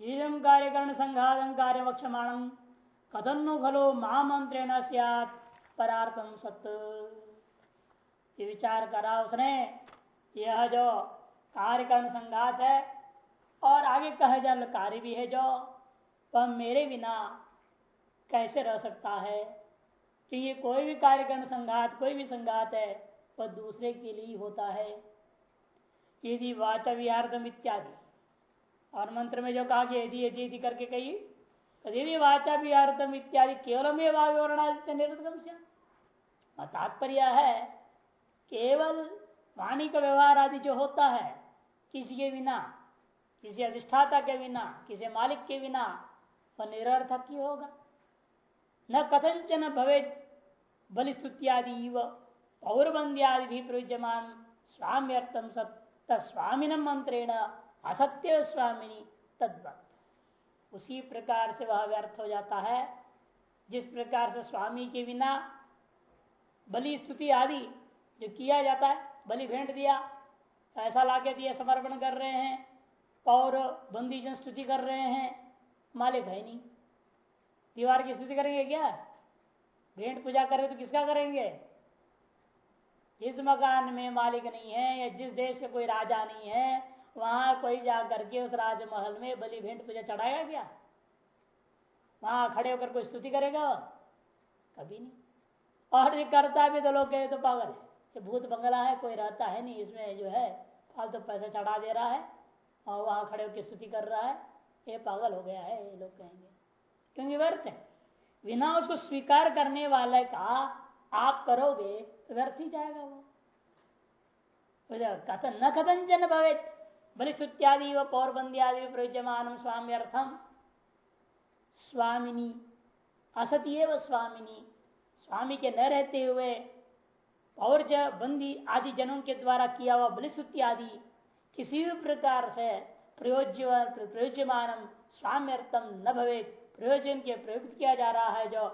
इदम कार्यकरण संघातम कार्य वक्षमाण कथन खलो महामंत्रेण परार्थम सत्य ये विचार करा उसने यह जो कार्यकरण संघात है और आगे कहे जल कार्य भी है जो वह मेरे बिना कैसे रह सकता है कि ये कोई भी कार्यकरण संघात कोई भी संघात है वह दूसरे के लिए होता है यदि वाचा विहारदम इत्यादि और मंत्र में जो कहा कि यदि यदि यदि करके कही यदि वाचा विहारदम इत्यादि केवल में वायुवर्णादित्य निर्गम से तात्पर्य है, केवल वाणी का व्यवहार आदि जो होता है, किसी के बिना, किसी अधिष्ठाता के बिना, किसी मालिक के बिना, वह निरर्थक ही होगा। न कथंचन भवे बलिस्तुत्यादि पौरबंद्यादि भी प्रयुज्यमान स्वाम्यर्थम स्वामीन मंत्रेण असत्य स्वामिनी तद्वत। उसी प्रकार से वह व्यर्थ हो जाता है। जिस प्रकार से स्वामी के बिना बलि, स्तुति आदि जो किया जाता है, बलि भेंट दिया ऐसा लाके दिया समर्पण कर रहे हैं, और बंदी जन स्तुति कर रहे हैं, मालिक है नहीं। दीवार की स्तुति करेंगे क्या? भेंट पूजा करें तो किसका करेंगे? जिस मकान में मालिक नहीं है या जिस देश के कोई राजा नहीं है वहाँ कोई जाकर के उस राजमहल में बलि भेंट पूजा चढ़ाया गया वहाँ खड़े होकर कोई स्तुति करेगा? कभी नहीं। और ये करता भी तो लोग कहे तो पागल है, ये भूत बंगला है, कोई रहता है नहीं, इसमें जो है फालतू तो पैसा चढ़ा दे रहा है और वहाँ खड़े होकर स्तुति कर रहा है। ये पागल हो गया है, ये लोग कहेंगे। क्योंकि व्यर्थ है। बिना उसको स्वीकार करने वाले का आप करोगे तो व्यर्थ ही जाएगा वो। कथन न कथंजन भवेत। बलिसुत्यादि व पौरबंदी प्रयुज्यमान स्वामी अर्थम स्वामिनी असती स्वामिनी। स्वामी के न रहते हुए और बंदी आदि जनों के द्वारा किया हुआ बलिसुत्ति आदि किसी भी प्रकार से प्रयोज्य प्रयोज्यमान स्वाम्यर्थम न भवे। प्रयोजन के प्रयुक्त किया जा रहा है जो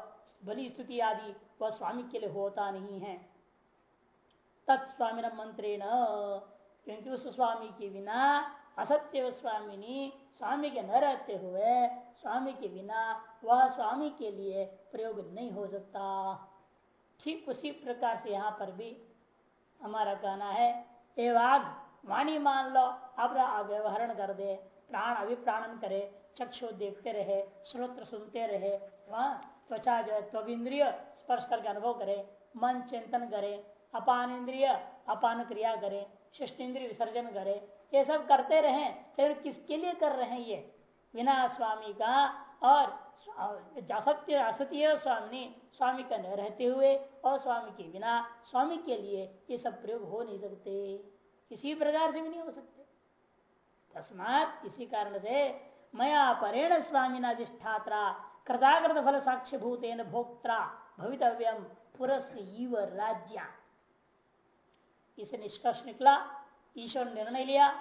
बलि स्तुति आदि, वह स्वामी के लिए होता नहीं है। तत्स्वामी मंत्रेण क्योंकि उस स्वामी के बिना असत्य स्वामिनी स्वामी के न रहते हुए स्वामी के बिना वह स्वामी के लिए प्रयोग नहीं हो सकता। ठीक उसी प्रकार से यहाँ पर भी हमारा कहना है एवाग वाणी मान लो अपना व्यवहरण कर दे, प्राण अभिप्राणन करे, चक्षु देखते रहे श्रोत्र सुनते रहे, वहाँ त्वचा जो है त्व इंद्रिय स्पर्श करके अनुभव करे, मन चिंतन करे अपान इंद्रिय अपान क्रिया करे शिष्ट इंद्रिय विसर्जन करे। ये सब करते रहे, फिर किसके लिए कर रहे हैं ये? बिना स्वामी का और असत्य असत्य स्वामी स्वामी का न रहते हुए और स्वामी के बिना स्वामी के लिए ये सब प्रयोग हो नहीं सकते। किसी प्रकार से भी नहीं हो सकते। तस्मात इसी कारण से मया परेण स्वामी अधिष्ठात्रा कृताकृत फल साक्ष्य भूतेन भोक्ता भवितव्यम पुरस राज्य इसे निष्कर्ष निकला, ईश्वर निर्णय लिया,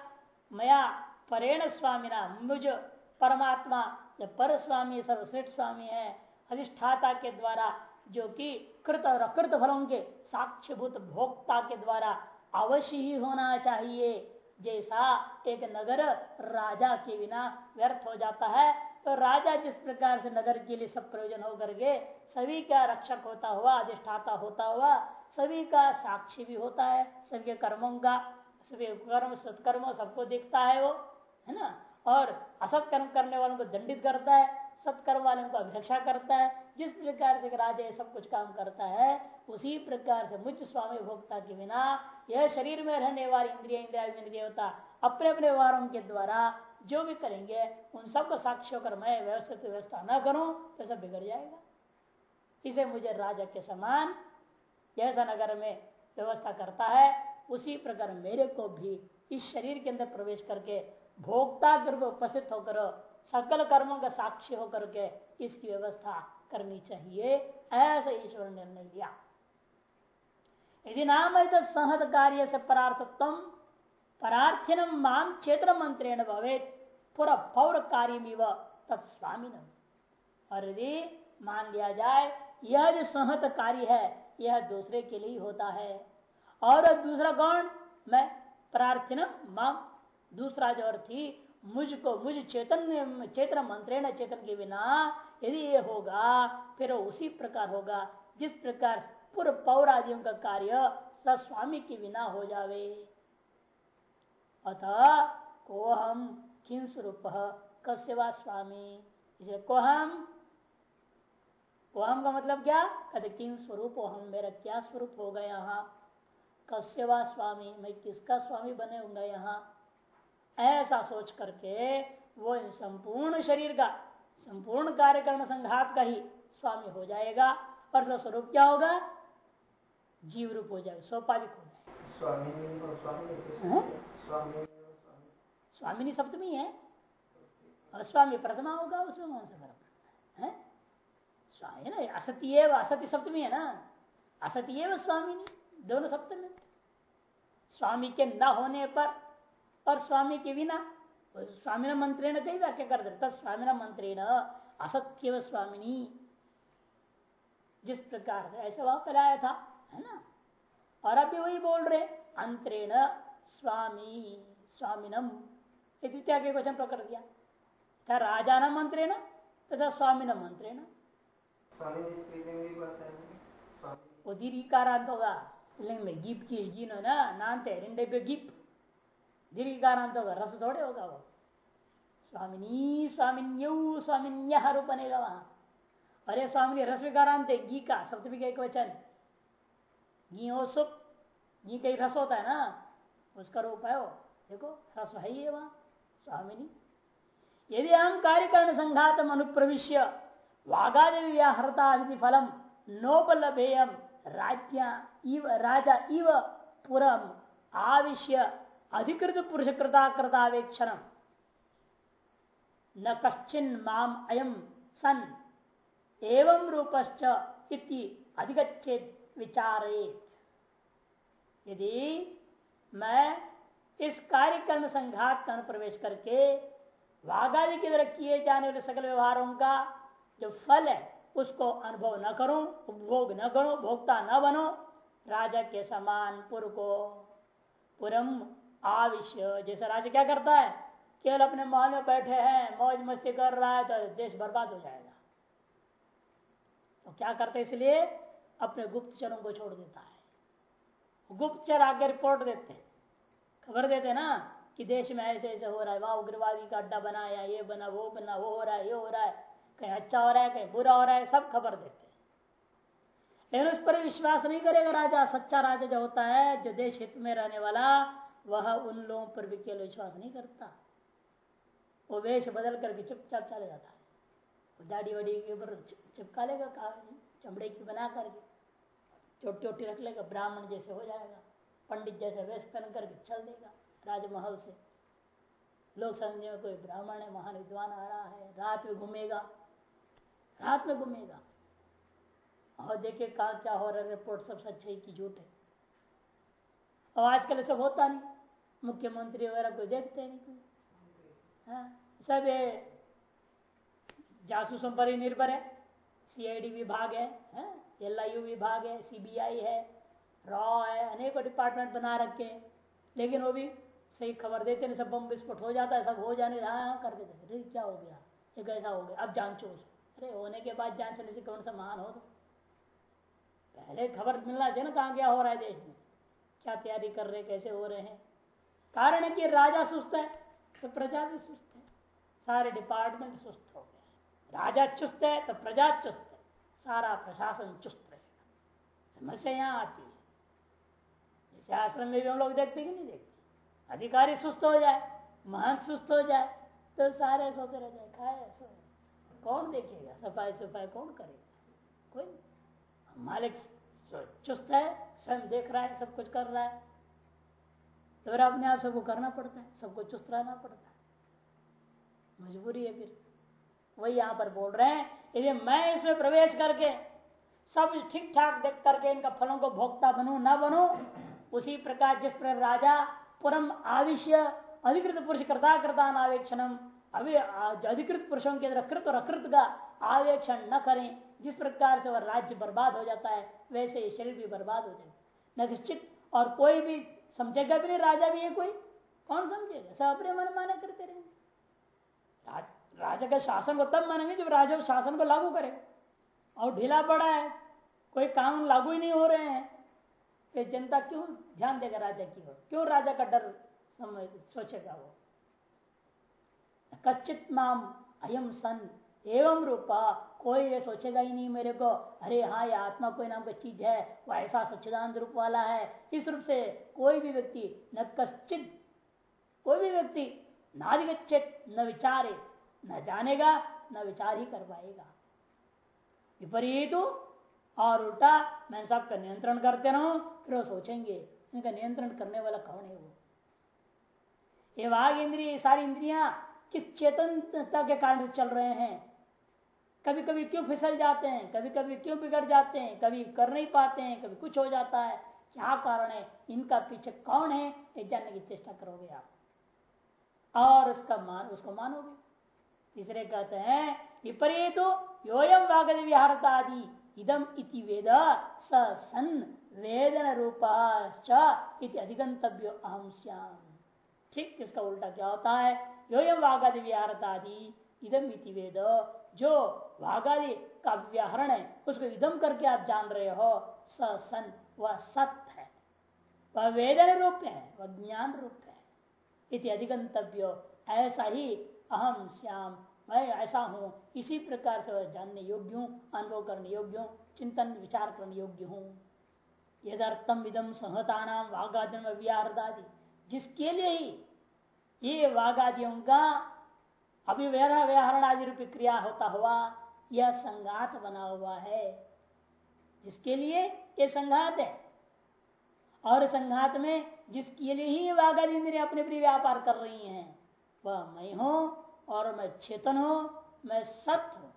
मया परेण स्वामी ना मुझ परमात्मा जब पर स्वामी सर्वश्रेष्ठ स्वामी है, अधिष्ठाता के द्वारा, जो कि कृत और अकृत फलों के साक्ष्यभूत भोक्ता के द्वारा अवश्य ही होना चाहिए। जैसा एक नगर राजा के बिना व्यर्थ हो जाता है तो राजा जिस प्रकार से नगर के लिए सब प्रयोजन होकर के सभी का रक्षक होता हुआ, अधिष्ठाता होता हुआ सभी का साक्षी भी होता है, सभी कर्मों का, सभी कर्म, सत्कर्म सबको देखता है वो, है ना? और असत कर्म करने वालों को दंडित करता है, सत्कर्म वालों को अभिरक्षा करता है। जिस प्रकार से राजा सब कुछ काम करता है, उसी प्रकार से मुझ स्वामी भोक्ता के बिना यह शरीर में रहने वाली इंद्रिया इंद्रिया देवता अपने अपने व्यवहारों के द्वारा जो भी करेंगे, उन सबको साक्षी होकर मैं व्यवस्थित व्यवस्था न करूँ तो सब बिगड़ जाएगा। इसे मुझे राजा के समान जैसा नगर में व्यवस्था करता है, उसी प्रकार मेरे को भी इस शरीर के अंदर प्रवेश करके भोक्ता रूप उपस्थित होकर, सकल कर्मों का साक्षी होकर के इसकी व्यवस्था करनी चाहिए, ऐसा ईश्वर ने निर्णय लिया। यदि नाम है संहत कार्य से परार्थत्व, परार्थिन माम क्षेत्र मंत्रेण भवे पूरा पौर कार्य तत्स्वामी और यदि मान लिया जाए, यह जो संहत कार्य है यह दूसरे के लिए होता है। और दूसरा कौन? मैं प्रार्थना माम दूसरा जो अर्थी मुझको, मुझ चेतन चेतन मंत्रेण, चेतन के बिना यदि ये होगा, फिर उसी प्रकार होगा, जिस प्रकार पूर्व पौरादियों का कार्य स्वामी के बिना हो जावे। अतः को हम किन स्वरूप कस्यवा स्वामी। इसे कोहम का मतलब क्या? कहते किन स्वरूप हम मेरा क्या स्वरूप होगा यहाँ? कस्यवा स्वामी? मैं किसका स्वामी बने होंगे यहाँ? ऐसा सोच करके वो संपूर्ण शरीर का संपूर्ण कार्यकरण संघात का ही स्वामी हो जाएगा। और स्वरूप क्या होगा? जीव रूप हो जाएगा सोपाधिक हो जाएगा। स्वामी स्वामिनी सप्तमी है? अस्वामी प्रथमा होगा उसमें कौन सा फ़र्क? है स्वामी ना? असत्य असत्य सप्तमी है ना? असत्य स्वामिनी दोनों सप्तमी। स्वामी के न होने पर और स्वामी के बिना, स्वामी मंत्री ने कई व्याख्या कर देता, स्वामी मंत्री न असत्य स्वामिनी जिस प्रकार से ऐसा वहाँ आया था, है ना? और अभी वही बोल रहे, अंतरेण स्वामी, स्वामिनम। द्वितीय के वचन प्रकट दिया। क्या राजा न मंत्री न तथा स्वामी न मंत्री न वो दीर्घकारांत की स्वामिनी रूप बनेगा वहाँ। अरे स्वामी रस विकारांत घी का सप्तमी का एक वचन। घी हो सुख घी कई रस होता है ना, उसका रूप है वो। देखो, रस ही है वहाँ, स्वामिनी। यदि हम कार्यकरण संघात अनुप्रविश्य वाघादि व्याहरता फलम राजा इव पुरम, आविश्य अधिकृत पुरुष कृताकृतावेक्षण न कश्चिन माम अयम सन एवं रूपश्च इति अधिगछेद विचारेत यदि मैं इस कार्यक्रम संघात का अनुप्रवेश करके वाघादि के द्वारा किए जाने वाले सकल व्यवहारों का जो फल है, उसको अनुभव न करो, उपभोग न करो, भोक्ता न बनो। राजा के समान पुर को पुरम आविश्य जैसे राजा क्या करता है? केवल अपने महल में बैठे हैं, मौज मस्ती कर रहा है तो देश बर्बाद हो जाएगा। तो क्या करते इसलिए? अपने गुप्तचरों को छोड़ देता है। गुप्तचर आगे रिपोर्ट देते हैं। खबर देते ना, कि देश में ऐसे ऐसे हो रहा है वहाँ उग्रवादी का अड्डा बनाया ये बना, वो बना, वो हो रहा है, ये हो रहा है। कहीं अच्छा हो रहा है, कहीं, बुरा हो रहा है, सब खबर देते लेकिन उस पर विश्वास नहीं करेगा राजा, सच्चा राजा जो होता है, जो देश हित में रहने वाला, वह उन लोगों पर भी केवल विश्वास नहीं करता। वो वेश बदल करके चुपचाप चले जाता है। दाढ़ी वाड़ी के ऊपर चिपका लेगा चमड़े की बना करके चोटी चोटी रख लेगा, ब्राह्मण जैसे हो जाएगा, पंडित जैसे वेश पहन करके चल देगा राजमहल से। लोग समझे कोई ब्राह्मण है, महान विद्वान आ रहा है, रात में घूमेगा रात में घूमेगा। और देखे कहा क्या हो रहा है रिपोर्ट सब सच्चाई की झूठ है। और आजकल सब होता नहीं। मुख्यमंत्री वगैरह कोई देखते नहीं कोई। हाँ, सब जासूसों पर ही निर्भर है। सीआईडी विभाग है, है एलआईयू विभाग है सीबीआई है रॉ है अनेकों डिपार्टमेंट बना रखे हैं। लेकिन वो भी सही खबर देते नहीं सब बम विस्फोट हो जाता है सब हो जाने हाँ, हाँ कर देते क्या हो गया? ये कैसा हो गया। अब जांचो उसको। अरे होने के बाद जान चले से कौन सा महान हो तो पहले खबर मिलना चाहिए ना कहाँ क्या हो रहा है देश में। क्या तैयारी कर रहे, कैसे हो रहे हैं। कारण है कि राजा सुस्त है तो प्रजा भी सुस्त है। सारे डिपार्टमेंट सुस्त हो गए राजा चुस्त है तो प्रजा चुस्त है। सारा प्रशासन चुस्त रहेगा। समस्या यहाँ आती है। आश्रम में भी हम लोग देखते कि नहीं देखते? अधिकारी सुस्त हो जाए, महंत सुस्त हो जाए तो सारे सोते रह जाए खाए सो कौन देखेगा? सफ़ाई सफ़ाई कौन करेगा? कोई मालिक चुस्त है, स्वयं देख रहा है, सब कुछ कर रहा है। तो फिर अपने आप सबको करना पड़ता है, सबको चुस्त रहना पड़ता है। मजबूरी है फिर। वही यहाँ पर बोल रहे हैं यदि मैं इसमें प्रवेश करके सब ठीक ठाक देख करके इनका फलों को भोक्ता बनू, ना बनू, उसी प्रकार जिस प्रकार राजा पुरम आविश्य अधिकृत पुरुष कृता कृता आवेक्षण अभी अधिकृत पुरुषों के अंदर कृत और अकृत का आवेक्षण न करें। जिस प्रकार से वह राज्य बर्बाद हो जाता है, वैसे ये शरीर भी बर्बाद हो जाएगा निश्चित, और कोई भी समझेगा भी नहीं, राजा भी है कोई। कौन समझेगा? सब अपने मन माना करते रहेंगे। राजा का शासन को तब मानेंगे जब राजा शासन को लागू करे। और ढीला पड़ा है, कोई कानून लागू ही नहीं हो रहे हैं। तो जनता क्यों ध्यान देगा राजा की ओर? क्यों राजा का डर सोचेगा वो? कश्चित नाम अयम सन। एवं रूपा, कोई ये सोचेगा ही नहीं मेरे को। अरे हाँ ये आत्मा कोई नाम का चीज़ है, वो ऐसा सच्चिदानंद रूप वाला है। इस रूप से कोई भी व्यक्ति न कश्चित, कोई भी व्यक्ति नादिगच्छित न विचारे, न जानेगा, न विचार ही कर पाएगा। विपरीत और उल्टा मैं सबका नियंत्रण करते रहूँ, फिर वो सोचेंगे, इनका नियंत्रण करने वाला कौन है वो? ये वाघ इंद्रिय सारी इंद्रिया किस चेतनता के कारण चल रहे हैं? कभी कभी क्यों फिसल जाते हैं? कभी कभी क्यों बिगड़ जाते हैं? कभी कर नहीं पाते हैं, कभी कुछ हो जाता है। क्या कारण है? इनका पीछे कौन है? ये जानने की चेष्टा करोगे आप। और उसका मान, उसको मानोगे। तीसरे कहते हैं, विपरीत योयम वागद विहारता आदि इदम इति वेद सन वेदन रूपा अधिगंतव्य अहम श्याम ठीक, इसका उल्टा क्या होता है? योयम वागादि विहारतादि इदम इति वेद। जो वागादि का व्याहरण है उसको इदम करके आप जान रहे हो सन, वह सत्य है। वह वेदन रूप है, वह ज्ञान रूप है। इति अधिगंतव्य ऐसा ही अहम श्याम, मैं ऐसा हूँ, इसी प्रकार से जानने योग्य हूँ, अनुभव करने योग्य हूँ, चिंतन, विचार करने योग्य हूँ। यदर्थम इदम संहता नाम वाघादम व्याहृदादि जिसके लिए ही ये वाघादियों का अभिव्यवहार व्याहरण आदि रूपी क्रिया होता हुआ यह संघात बना हुआ है। जिसके लिए ये संघात है। और संघात में जिसके लिए ही वाघादि इंद्रिया अपने अपने व्यापार कर रही हैं, वह मैं हूँ और मैं चेतन हूँ, मैं सत्य हूँ,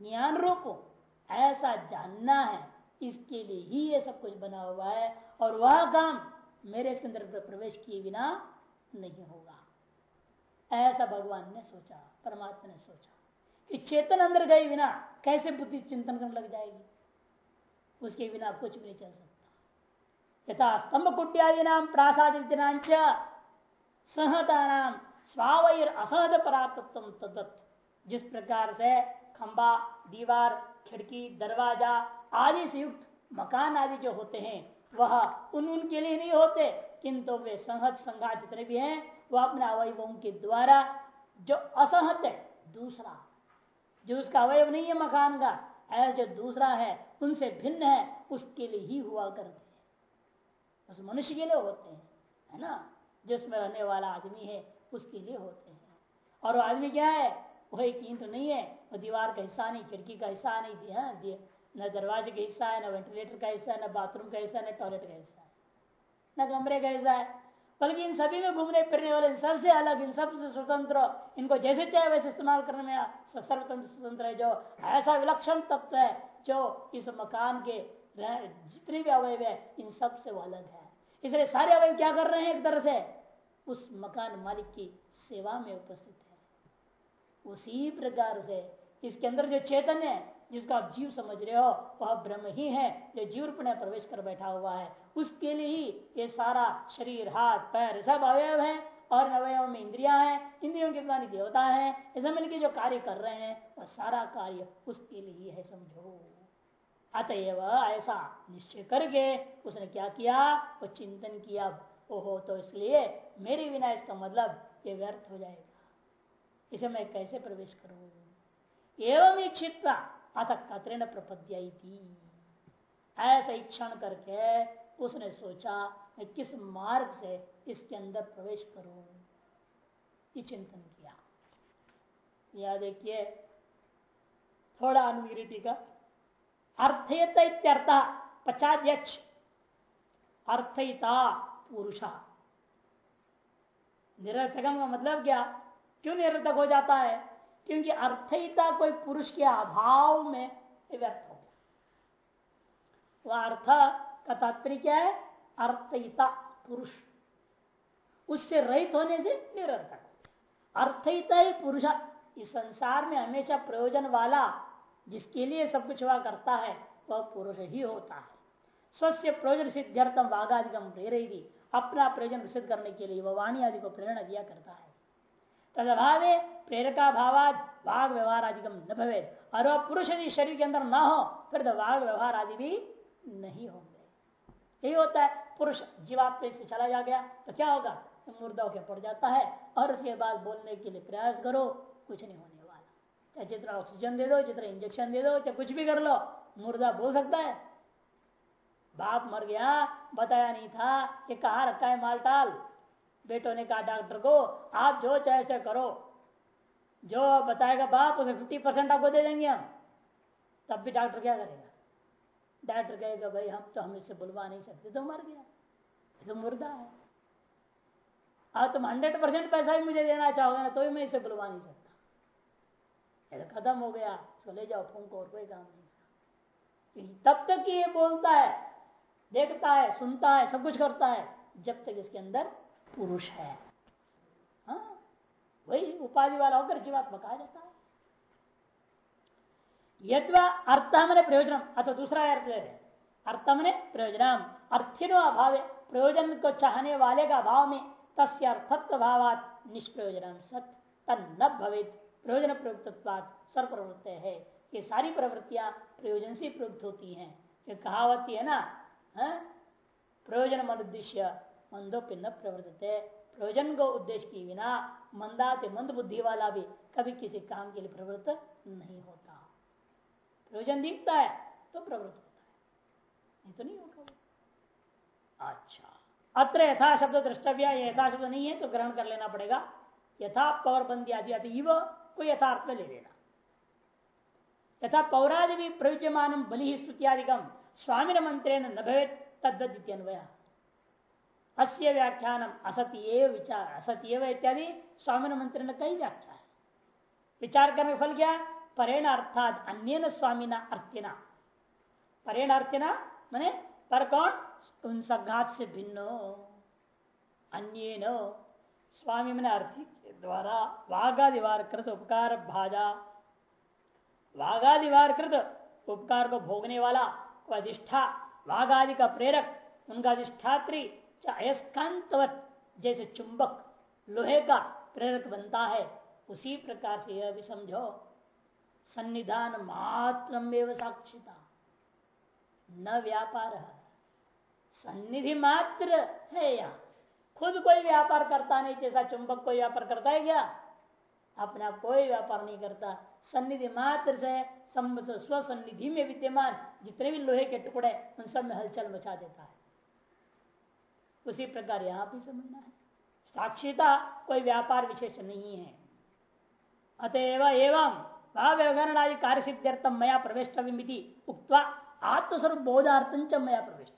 ज्ञान रूप हूँ, ऐसा जानना है। इसके लिए ही ये सब कुछ बना हुआ है और वह काम मेरे अंदर प्रवेश किए बिना नहीं होगा। ऐसा भगवान ने सोचा, परमात्मा ने सोचा कि चेतन अंदर गए बिना कैसे बुद्धि चिंतन करने लग जाएगी? उसके बिना कुछ भी नहीं चल सकता। यथा स्तंभ कुट्यादि नाम प्रासादित्य सहता नाम स्वावैर असहज परातत्व तदत। जिस प्रकार से खंबा, दीवार, खिड़की, दरवाज़ा आदि से युक्त मकान आदि जो होते हैं, वह उन उनके लिए नहीं होते, किंतु वे संहत संघात जितने भी हैं वह अपने अवयवों के द्वारा जो असहत है, दूसरा। जो उसका अवयव नहीं है मकान का ऐसा जो दूसरा है, उनसे भिन्न है, उसके लिए ही हुआ करते हैं। उस मनुष्य के लिए होते हैं, है ना? जिसमें रहने वाला आदमी है, उसके लिए होते हैं। और वो आदमी क्या है? वह एक ईंट तो नहीं है, वो दीवार का हिस्सा नहीं, खिड़की का हिस्सा नहीं दिया दिए न दरवाजे का हिस्सा है, न वेंटिलेटर का हिस्सा है, न बाथरूम का हिस्सा है, न टॉयलेट का हिस्सा है। न कमरे का हिस्सा है। बल्कि इन सभी में घूमने फिरने वाले सबसे अलग, इन सबसे स्वतंत्र, इनको जैसे चाहे वैसे इस्तेमाल करने में सर्वतंत्र स्वतंत्र है जो ऐसा विलक्षण तत्व है जो इस मकान के जितने भी अवयव है, इन सबसे वो अलग है। इसलिए सारे अवयव क्या कर रहे हैं एक तरह से? उस मकान मालिक की सेवा में उपस्थित है। उसी प्रकार से इसके अंदर जो चेतन है जिसका आप जीव समझ रहे हो, वह ब्रह्म ही है जो जीव रूप में प्रवेश कर बैठा हुआ है। उसके लिए ही ये सारा शरीर, हाथ, पैर सब अवयव है और अवयव में इंद्रिया है, इंद्रियों के द्वारा देवता है। ऐसा मिलकर जो कार्य कर रहे हैं, वह सारा कार्य उसके लिए ही है, समझो। अतएव ऐसा निश्चय करके उसने क्या किया? वो चिंतन किया। ओहो तो इसलिए मेरे बिना इसका मतलब ये व्यर्थ हो जाएगा। इसे मैं कैसे प्रवेश करूँ? एवं इच्छित अतः कतरे प्रपद्या ऐसा इच्छा करके उसने सोचा, मैं किस मार्ग से इसके अंदर प्रवेश करूँ? ये चिंतन किया। यह देखिए, थोड़ा अनुगिरिटी का अर्थयत पचाध्यक्ष अर्थयता पुरुषा। निरर्थक का मतलब क्या? क्यों निरर्थक हो जाता है? क्योंकि अर्थयिता कोई पुरुष के अभाव में व्यर्थ हो गया। वह अर्थ का तात्पर्य क्या है? अर्थयिता पुरुष। उससे रहित होने से निरर्थक हो अर्थयिता ही पुरुष इस संसार में हमेशा प्रयोजन वाला, जिसके लिए सब कुछ हुआ करता है, वह पुरुष ही होता है। स्वस्थ प्रयोजन सिद्ध्यर्थम वाघाधिकम प्रेरित अपना प्रयोजन सिद्ध करने के लिए वह वाणी आदि को प्रेरणा दिया करता है। तद अभावे प्रेरका भावाद वाघ व्यवहार आदि न भवे और वह पुरुष यदि शरीर के अंदर ना हो, फिर तो वाघ व्यवहार आदि भी नहीं होंगे। यही होता है, पुरुष जीवात्मा से चला जा गया तो क्या होगा मुर्दा होकर पड़ जाता है, और उसके बाद बोलने के लिए प्रयास करो, कुछ नहीं होने वाला। चाहे जितना ऑक्सीजन दे दो, जितना इंजेक्शन दे दो, चाहे कुछ भी कर लो मुर्दा बोल सकता है। बाप मर गया, बताया नहीं था कि कहा रखा है मालटाल बेटों ने कहा, डॉक्टर को आप जो चाहे से करो। जो बताएगा बाप उसे फिफ्टी परसेंट आपको दे देंगे हम। तब भी डॉक्टर क्या करेगा? डॉक्टर कहेगा, भाई, हम तो हम इससे बुलवा नहीं सकते तो मर गया। तो मुर्दा है। अब तुम हंड्रेड परसेंट पैसा भी मुझे देना चाहोगे ना तो भी मैं इसे बुलवा नहीं सकता। तो खत्म हो गया। इसको ले जाओ फूंको और कोई काम नहीं तब तक ये बोलता है, देखता है, सुनता है, सब कुछ करता है, जब तक इसके अंदर पुरुष है। हाँ वही उपाधि वाला होकर जीवात्मा कहा जाता है। यद्वा अर्थ मैंने प्रयोजन अथवा दूसरा अर्थ है अर्थ मैंने प्रयोजन अर्थिनो अभाव, प्रयोजन को चाहने वाले का भाव में तस्य अर्थत्व भावात निष्प्रयोजन सत तन भवे प्रयोजन प्रयुक्त सर्वप्रवृत्त है। ये सारी प्रवृत्तियाँ प्रयोजन से प्रयुक्त होती हैं। कहावती है ना हाँ? प्रयोजन मनुद्देश्य मंदो पिन्न प्रवृत्त प्रयोजन को उद्देश्य की बिना मंदाते मंद बुद्धि वाला भी कभी किसी काम के लिए प्रवृत्त नहीं होता। प्रयोजन दिखता है तो प्रवृत्त होता है। नहीं तो नहीं होगा अच्छा। अत्र यथा शब्द द्रष्टव्य, यथा शब्द नहीं है तो ग्रहण कर लेना पड़ेगा। यथा पौर बंदी आदि आदि को यथार्थ में ले लेना। यथा पौरादि भी प्रयुज्यमान बलि स्तुतियादिकम स्वामी मंत्रेण न भवे तद्वद्य अस्य व्याख्यान असत्य विचार। असत्य इत्यादि स्वामी मंत्र ने कई व्याख्या है। विचार करने फल क्या? परेण अर्थात अन्य स्वामी न अर्थिना। परेण अर्थिना मैंने पर कौन? उन संघात से भिन्न। अन्य स्वामी मैंने अर्थी के द्वारा वाघादिवार कृत उपकार भाजा। वाघादिवार कृत उपकार को भोगने वाला को अधिष्ठा। वाघादि का प्रेरक, उनका अधिष्ठात्री अयस्कांतवत जैसे चुंबक लोहे का प्रेरक बनता है, उसी प्रकार से यह भी समझो। सन्निधान मात्र साक्षिता। न व्यापार सन्निधि मात्र है यहाँ खुद कोई व्यापार करता नहीं, जैसा चुंबक कोई व्यापार करता है क्या? अपना कोई व्यापार नहीं करता। सन्निधि मात्र से स्वसन्निधि में विद्यमान जितने भी लोहे के टुकड़े उन सब में हलचल मचा देता है। उसी प्रकार यहाँ भी समझना है। साक्षीता कोई व्यापार विशेष नहीं है। अतएव एवं व्यवहार आदि कार्य सिद्ध्यर्थम मया प्रवेश उक्वा आत्मस्वरूप बोधार्थम मया प्रवेश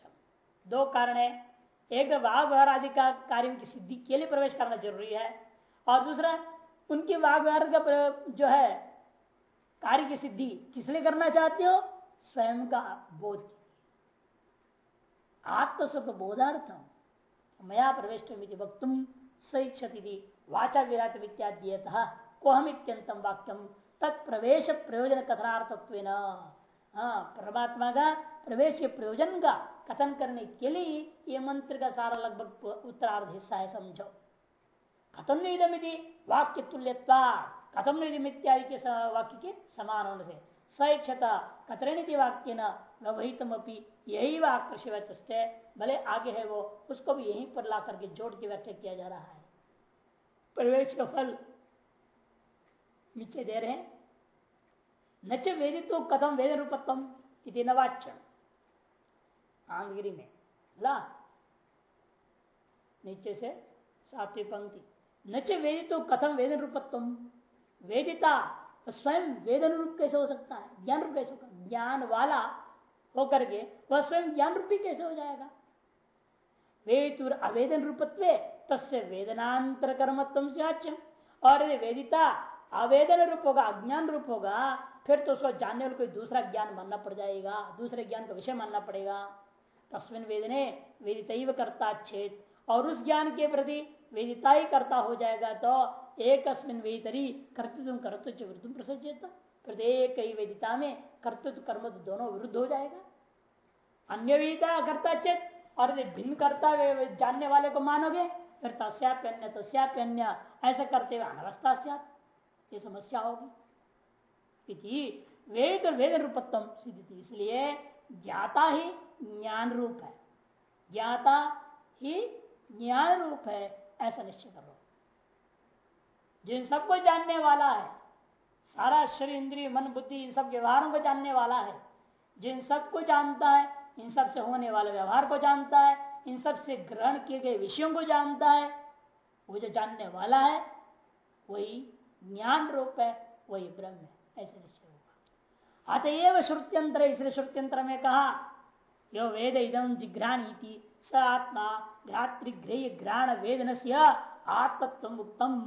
दो कारण है। एक वाघ व्यवहार आदि का कार्य की सिद्धि के लिए प्रवेश करना ज़रूरी है। और दूसरा, उनके वाघ व्यवहार का जो है, कार्य की सिद्धि किस लिए करना चाहते हो? स्वयं का बोध आत्मस्वरूप बोधार्थम मया प्रवेश वक्त सही वाचा विराट इत्यादि कोहम इत्यंतम वाक्यम तत्प्रवेश प्रयोजन कथनार्थत्व परमात्मा का प्रवेश प्रयोजन का कथन करने के लिए ये मंत्र का सारा लगभग उत्तरार्ध हिस्सा है समझो। कथन इदमिति वाक्य तुल्यता कथम इत्यादि के वाक्य के समान होने से सक्षता कतरणिति वाक्य न व्यवहितम यही वाक्य भले आगे है वो, उसको भी यहीं पर ला करके जोड़ के व्याख्या किया जा रहा है। प्रवेश का फल नीचे दे रहे हैं। नच वेदितो कथम वेद रूपत्म इति नवाच्य आंधगिरी में, ला। नीचे से सातवीं पंक्ति। नच वेदितो कथम वेद रूपत्व वेदिता तो स्वयं वेदन रूप कैसे हो सकता है? ज्ञान रूप कैसे होगा ज्ञान वाला होकर के वह स्वयं ज्ञान रूपी कैसे हो जाएगा? वेदुर अवेदन रूपत्व, तस्य वेदनांतर कर्मत्व से और यदि वेदिता आवेदन रूप होगा, अज्ञान रूप होगा, फिर तो उसको जानने वाले कोई दूसरा ज्ञान मानना पड़ जाएगा, दूसरे ज्ञान का विषय मानना पड़ेगा। तस्मिन वेदने वेदित करता छेद और उस ज्ञान के प्रति वेदिता ही करता हो जाएगा तो एक वेदितरी कर्तृत्व कर्तृत्व विरुद्ध प्रसज्जित प्रत्येक ही वेदिता में कर्तृत्व कर्म दोनों विरुद्ध हो जाएगा। अन्य वेदिता करता चेत, और यदि भिन्न करता जानने वाले को मानोगे, फिर तस्याप्यन्य तस्याप्यन्य ऐसा करते हुए अनवस्था ये समस्या होगी। वेद वेद रूपत्म सिद्धि इसलिए ज्ञाता ही ज्ञान रूप है। ज्ञाता ही ज्ञान रूप है, ऐसा निश्चय करो जिन सबको जानने वाला है, सारा शरीर, इंद्रिय, मन, बुद्धि, इन सब व्यवहारों को जानने वाला है, जिन सबको जानता है इन सबसे होने वाले व्यवहार को जानता है, इन सबसे ग्रहण किए गए विषयों को जानता है, वो जो जानने वाला है, वही ज्ञान रूप है, वही ब्रह्म है। ऐसे निश्चय होगा। अतएव श्रुत्यंत्र, इसलिए श्रुत्यंत्र में कहा, यो वेद इदम जिघ्राणी स आत्मा घ्रातृघ्रेय घ्राण वेदन से आत्मत्व उत्तम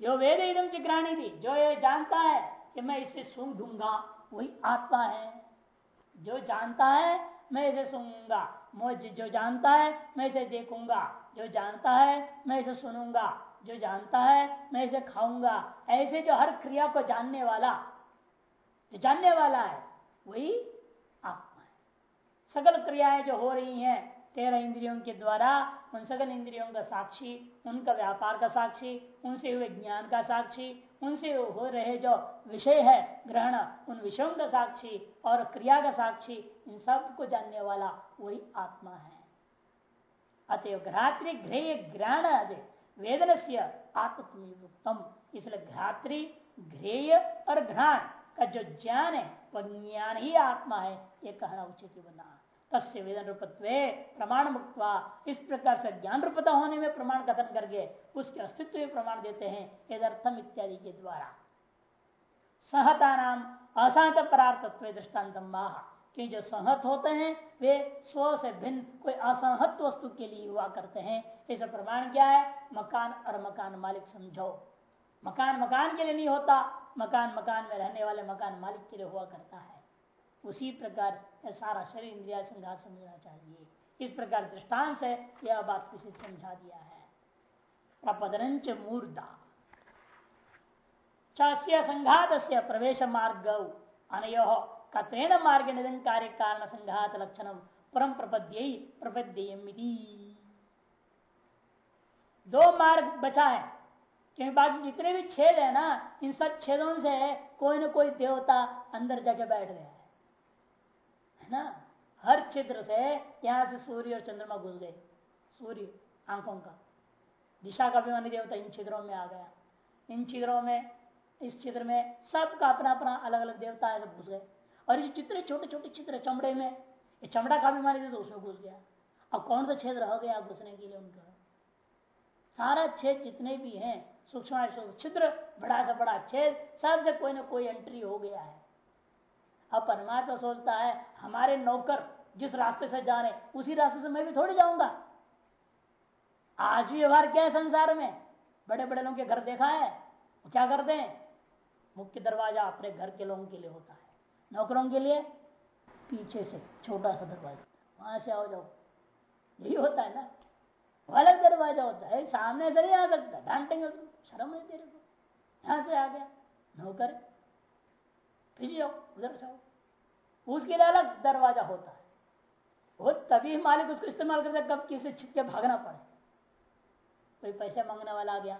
जो वेद इदम जिघ्राणी थी जो ये जानता है कि मैं इसे सुन दूँगा वही आत्मा है। जो जानता है, मैं इसे सुनूँगा। जो जानता है, मैं इसे देखूँगा। जो जानता है, मैं इसे सुनूँगा। जो जानता है, मैं इसे खाऊँगा। ऐसे जो हर क्रिया को जानने वाला, जो जानने वाला है, वही आत्मा है। सकल क्रियाएँ जो हो रही हैं, तेरह इंद्रियों के द्वारा, उन सकल इंद्रियों का साक्षी, उनका व्यापार का साक्षी, उनसे हुए ज्ञान का साक्षी उनसे हो रहे जो विषय है, ग्रहण, उन विषयों का साक्षी और क्रिया का साक्षी, इन सबको जानने वाला वही आत्मा है। अतएव घ्रातृ घ्रेय ग्रहण वेदन से आत्मतम इसलिए घ्रातृ घ्रेय और घ्राण का जो ज्ञान है, वह ज्ञान ही आत्मा है, ये कहना उचित बना। तस्य वेदन रूपत्व प्रमाण मुक्त इस प्रकार से ज्ञान रूपता होने में प्रमाण कथन करके उसके अस्तित्व प्रमाण देते हैं यदर्थम इत्यादि के द्वारा। सहता नाम असहत परार्थत्व दृष्टांत कि जो सहत होते हैं, वे स्व से भिन्न कोई असहत वस्तु के लिए हुआ करते हैं। ऐसा प्रमाण क्या है? मकान और मकान मालिक समझो। मकान मकान के लिए नहीं होता, मकान मकान में रहने वाले मकान मालिक के लिए हुआ करता है। उसी प्रकार सारा शरीर इंद्रिया संघात समझना चाहिए। इस प्रकार दृष्टांत है यह बात किसी समझा दिया है। प्रपदनंच मूर्धा। संघात से प्रवेश मार्ग। अनयो कतेन मार्ग निधन कार्य कारण संघात लक्षण परम प्रपद्य प्रपद्य दो मार्ग बचा है। क्योंकि बाकी जितने भी छेद है ना, इन सब छेदों से कोई ना कोई देवता अंदर जाके बैठ गया। है ना? हर छिद्र से यहाँ से सूर्य और चंद्रमा घुस गए। सूर्य, आँखों का। दिशा का अभिमानी देवता इन छिद्रों में आ गया। इन छिद्रों में, इस छिद्र में सबका अपना अपना अलग अलग देवता है घुस गए। और ये जितने छोटे छोटे चित्र चमड़े में, ये चमड़ा का अभिमानी देवता उसमें घुस गया। अब कौन सा छेद रह गया घुसने के लिए उनका? सारा छेद जितने भी हैं, सूक्ष्म छिद्र बड़ा से बड़ा छेद, सबसे कोई ना कोई एंट्री हो गया है। अब परमात्मा सोचता है, हमारे नौकर जिस रास्ते से जा रहे उसी रास्ते से मैं भी थोड़ी जाऊँगा। आज भी व्यवहार क्या है संसार में? बड़े बड़े लोगों के घर देखा है क्या करते हैं? मुख्य दरवाज़ा अपने घर के लोगों के लिए होता है, नौकरों के लिए। पीछे से छोटा सा दरवाज़ा, वहाँ से आओ जाओ। यही होता है ना? अलग दरवाज़ा होता है, सामने से नहीं आ सकता, डांटेंगे शर्म है तेरे को। यहाँ से आ गया, नौकर फिर जाओ, उधर जाओ उसके लिए अलग दरवाज़ा होता है। वो तभी मालिक उसको इस्तेमाल करता है कब किसी छिप के भागना पड़े। कोई पैसे मांगने वाला आ गया,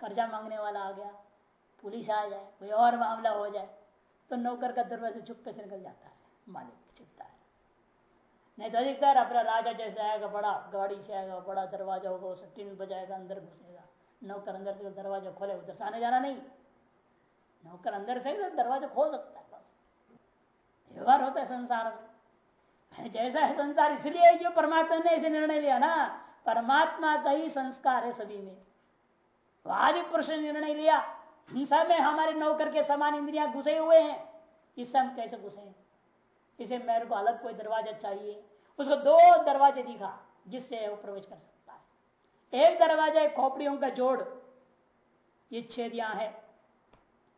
कर्जा मांगने वाला आ गया, पुलिस आ जाए, कोई और मामला हो जाए तो नौकर का दरवाज़ा चुप्पे से निकल जाता है। मालिक छिपता है। नहीं तो अधिकतर अपना राजा जैसे आएगा, बड़ा गाड़ी से आएगा, बड़ा दरवाज़ा होगा उसे टिन बजाएगा, अंदर घुसेगा। नौकर अंदर से दरवाज़ा खोले, उधर से आने जाना नहीं। नौकर अंदर से तो दरवाज़ा खोल सकता है बस। व्यवहार होता है संसार में। जैसा है संसार, इसलिए जो परमात्मा ने ऐसे निर्णय लिया ना, परमात्मा का ही संस्कार है सभी में। आदि पुरुष ने निर्णय लिया हिंसा में हमारे नौकर के समान इंद्रिया घुसे हुए हैं। इससे हम कैसे घुसे? इसे मेरे को अलग कोई दरवाज़ा चाहिए? उसको दो दरवाजे दिखा, जिससे वो प्रवेश कर सकता है। एक दरवाज़ा खोपड़ियों का जोड़। ये छेद यहाँ है।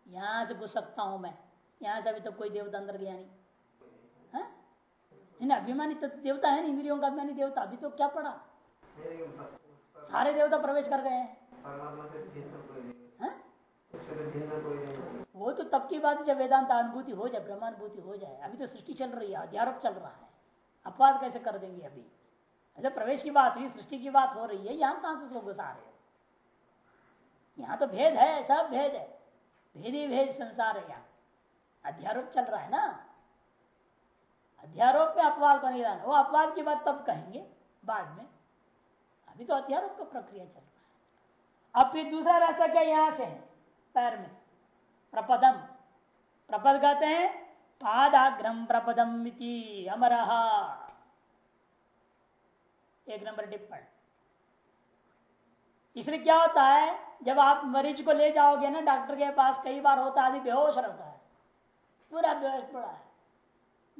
यहाँ से घुस सकता हूँ मैं। यहाँ से अभी तो कोई देवता अंदर गया नहीं। है? हाँ? अभिमानी तो देवता है ना इंद्रियों का अभिमानी देवता। अभी तो क्या पड़ा सारे देवता प्रवेश कर गए हैं। हाँ? वो तो तब की बात जब वेदांत अनुभूति हो जाए ब्रह्मानुभूति हो जाए। अभी तो सृष्टि चल रही है अध्यारोप चल रहा है। अपवाद कैसे कर देंगे अभी? अच्छा प्रवेश की बात हुई सृष्टि की बात हो रही है यहाँ कहाँ से लोग घुसा रहे यहाँ तो भेद है सब भेद है। भेद भेद संसार है यहाँ। अध्यारोप चल रहा है ना? अध्यारोप में अपवाद का निदान। वो अपवाद की बात तब कहेंगे बाद में। अभी तो अध्यारोप का प्रक्रिया चल रहा है। अब फिर दूसरा रास्ता क्या यहाँ से है? पैर में। प्रपदम। प्रपद कहते हैं पादाग्रम प्रपदम अमरहा एक नंबर टिप्पण। इसलिए क्या होता है, जब आप मरीज़ को ले जाओगे ना डॉक्टर के पास, कई बार होता है बेहोश रहता है। पूरा बेहोश पड़ा है।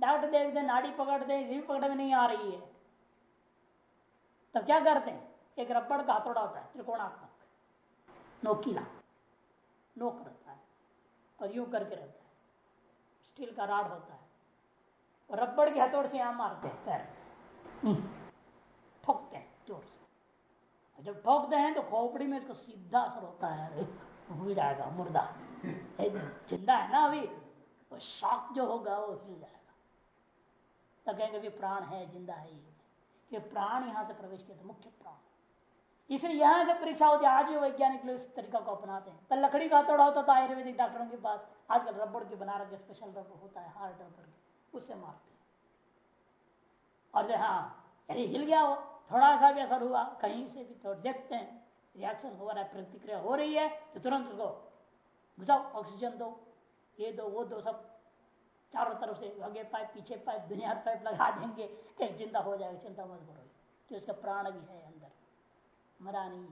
डॉक्टर देखते नाड़ी पकड़ते भी पकड़ में नहीं आ रही है। तो क्या करते हैं? एक रबड़ का हथौड़ा होता है, त्रिकोणात्मक। नोकीला। नोक रहता है और यूँ करके रहता है। स्टील का राड होता है। रबड़ के हथौड़ से यहाँ मारते हैं, पैर। हम्म। ठोकते हैं, ज़ोर से। जब ठोकते हैं तो खोपड़ी में इसको सीधा असर होता है। हो जाएगा, मुर्दा। ज़िंदा है ना अभी? वो शॉक जो होगा, वो हिल जाएगा। तो कहेंगे भी प्राण है, ज़िंदा है ये। प्राण यहाँ से प्रवेश किया था, मुख्य प्राण। इसलिए यहाँ से परीक्षा होती है, आज भी वैज्ञानिक लोग इस तरीका को अपनाते हैं। कल लकड़ी का तोड़ा होता था आयुर्वेदिक डॉक्टरों के पास आजकल रबड़ की बना रखे स्पेशल रबड़ होता है हार्ड रबड़ उससे मारते हैं। और जो हाँ यदि हिल गया हो थोड़ा सा भी असर हुआ, कहीं से भी तो देखते हैं। रिएक्शन हो रहा है, प्रतिक्रिया हो रही है तो तुरंत उसको घुसाओ ऑक्सीजन दो, ये दो, वो दो, सब चारों तरफ़ से आगे पाइप, पीछे पाइप, दुनिया पाइप लगा देंगे, कहीं चिंता हो जाएगा, चिंता मत करो। कि उसका प्राण भी है अंदर, मरा नहीं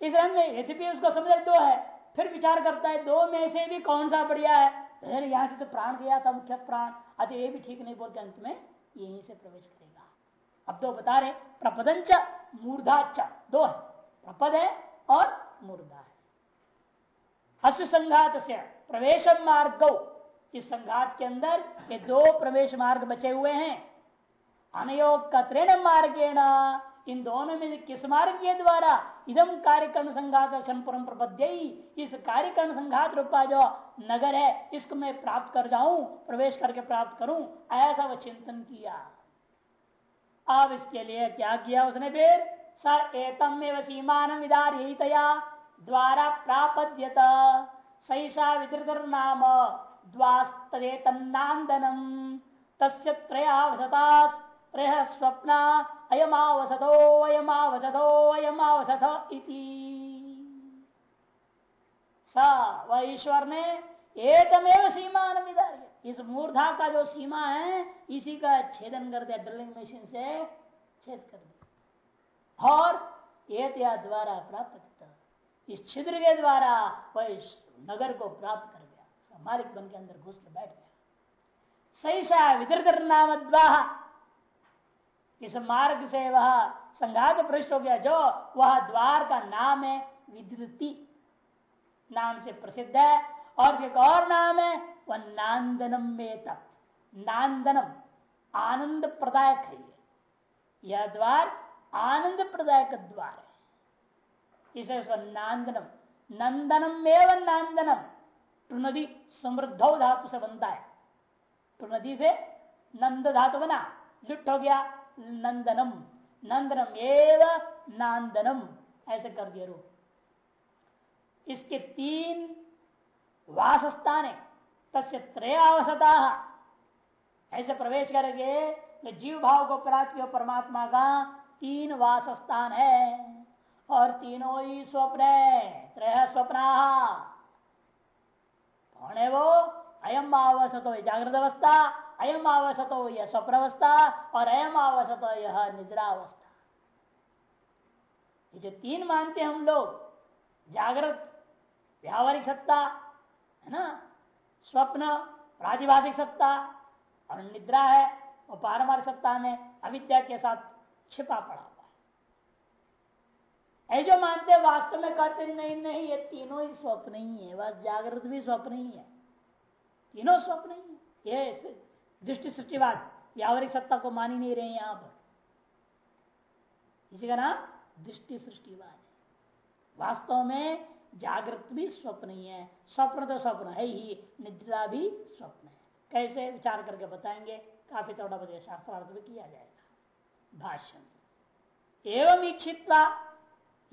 इस में यद्यपि उसको समझ दो है, फिर विचार करता है, दो में से भी कौन सा बढ़िया है? तो यहाँ से तो प्राण गया था, मुख्य प्राण। अतः ये भी ठीक नहीं बोलते, अंत में यहीं से प्रवेश करेगा। अब दो बता रहे प्रपदंच मूर्धाच दो है, प्रपद है और मूर्धा है। अश्व संघात से प्रवेश मार्ग। इस संघात के अंदर ये दो प्रवेश मार्ग बचे हुए हैं। अनयोग का त्रेण मार्गेण। इन दोनों में किस मार्ग के द्वारा? इदम कार्यक्रम संघात क्षणपुरम प्रपद्य। इस कार्यक्रम संघात रूपा जो नगर है, इसको मैं प्राप्त कर जाऊँ, प्रवेश करके प्राप्त करूँ, ऐसा वह चिंतन किया। अब इसके लिए क्या किया उसने फिर? स एतम सीमान विदार द्वारा प्राप्त सैषा विदृतर नाम द्वास्तरेतन्नादनम तस्य त्रयावसता त्रय अयमावसतो अयमावसतो, अयमावसत इति। स वह ईश्वर ने एकमेव सीमा विदार्य इस मूर्धा का जो सीमा है, इसी का छेदन कर दिया ड्रिलिंग मशीन से छेद कर दिया। और एतया द्वारा प्राप्त इस छिद्र के द्वारा वह नगर को प्राप्त कर गया। मालिक बन के अंदर घुस के बैठ गया। सैषा विदृतर नाम इस मार्ग से वह संघात पृष्ठ हो गया, जो वह द्वार का नाम है विद्युति नाम से प्रसिद्ध है। और एक और नाम है वह नांदनम में तक नांदनम आनंद प्रदायक है यह द्वार आनंद प्रदायक द्वार है इसे नांदनम नंदनम एवं नांदनम नदी समृद्ध धातु से बनता है नदी से नंद धातु बना। लुट हो गया नंदनम नंदनम एव नांदनम ऐसे कर दिया रूप। इसके तीन वासस्थान है तस्य ऐसे प्रवेश करेंगे जीव भाव को प्राप्त किया परमात्मा का तीन वासस्थान है। और तीनों ही स्वप्न है। त्रय स्वप्न। कौन है वो? अयम आवसतो जागृत अवस्था, अयम आवसतो यह स्वप्न अवस्था, और अयम आवसतो यह निद्रा अवस्था ये जो तीन मानते हम लोग, जागृत, व्यावहारिक सत्ता, है ना? स्वप्न प्रातिभाषिक सत्ता और निद्रा है और पारंपरिक सत्ता में अविद्या के साथ छिपा पड़ा हुआ है। जो मानते वास्तव में कहते नहीं नहीं, ये तीनों ही स्वप्न ही है, बस जागृत भी स्वप्न ही है। तीनों स्वप्न ही है। ये दृष्टि सृष्टिवाद, व्यावहारिक सत्ता को मान ही नहीं रहे यहाँ पर इसी का नाम दृष्टि सृष्टिवाद वास्तव में जागृत भी स्वप्न ही है। स्वप्न तो स्वप्न है ही, निद्रा भी स्वप्न है। कैसे? विचार करके बताएँगे। काफ़ी थोड़ा बहुत शास्त्रार्थ भी किया जाएगा। भाष्य एवं इच्छित्वा,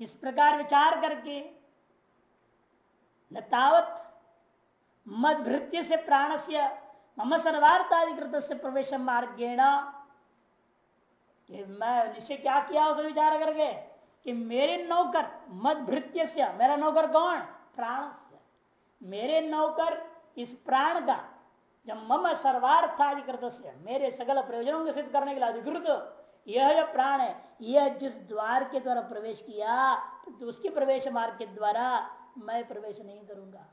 इस प्रकार विचार करके, न तावत मदभृत्य से प्राण से मम सर्वार्थाधिकृत से प्रवेश मार्गेण मैं निश्चय क्या किया उसे विचार करके? कि मेरे नौकर, मद भृत्य मेरा नौकर कौन? प्राण मेरे नौकर, इस प्राण का, जब मम सर्वार्थाधिकृत मेरे सगल प्रयोजनों को सिद्ध करने के लिए अधिकृत, यह जो प्राण है, यह जिस द्वार के द्वारा प्रवेश किया तो उसके प्रवेश मार्ग के द्वारा मैं प्रवेश नहीं करूँगा।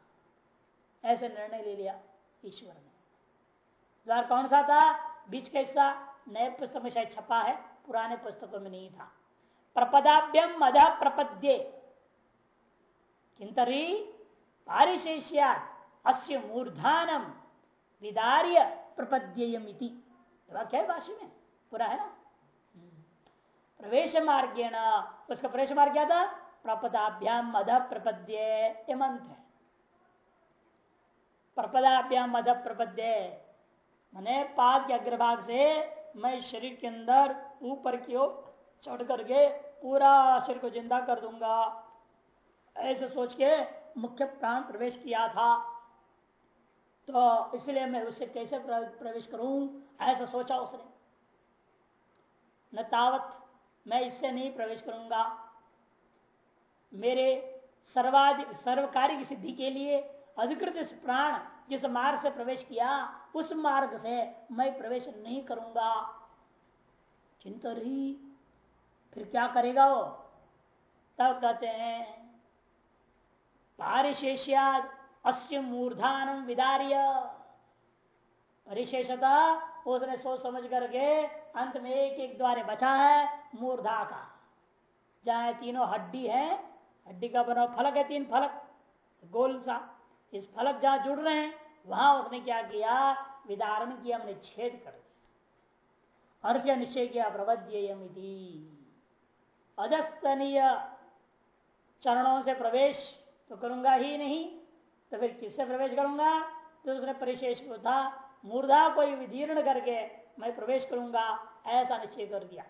ऐसे निर्णय ले लिया ईश्वर ने। द्वार कौन सा था? बीच का हिस्सा नए पुस्तक में शायद छपा है, पुराने पुस्तकों में नहीं था। प्रपदाभ्यम मध प्रपद्ये। किंतरी पारिशेष्या अस्य मूर्धानम विदार्य प्रपद्येयमिति। वाक्य है भाषी में पूरा है ना? प्रवेश मार्ग उसका प्रवेश मार्ग क्या था? प्रपदाभ्याम मध प्रपद्य ये मंत्र है। प्रपदाभ्याम मध प्रपद्य, मैंने पाद के अग्रभाग से मैं शरीर के अंदर ऊपर की ओर चढ़ करके पूरा शरीर को ज़िंदा कर दूँगा। ऐसे सोच के मुख्य प्राण प्रवेश किया था। तो इसलिए मैं उससे कैसे प्रवेश करूँ? ऐसा सोचा उसने। न तावत मैं इससे नहीं प्रवेश करूँगा। मेरे सर्वाधिक सर्व कार्य की सिद्धि के लिए अधिकृत इस प्राण जिस मार्ग से प्रवेश किया, उस मार्ग से मैं प्रवेश नहीं करूँगा। चिंता रही फिर क्या करेगा वो? तब कहते हैं पारिशेष्या अस्य मूर्धान विदार्य। परिशेषता उसने सोच समझ करके अंत में एक एक द्वारे बचा है मूर्धा का। जहाँ तीनों हड्डी है, हड्डी का बना फलक है, तीन फलक, गोल सा। इस फलक जहाँ जुड़ रहे हैं, वहाँ उसने क्या किया? विदारण किया हमने छेद कर दिया और क्या निश्चय किया? प्रबद्यमिति अजस्तनीय चरणों से प्रवेश तो करूँगा ही नहीं तो फिर किससे प्रवेश करूँगा? तो उसने परिशेष था मूर्धा को विदीर्ण करके मैं प्रवेश करूँगा, ऐसा निश्चय कर दिया।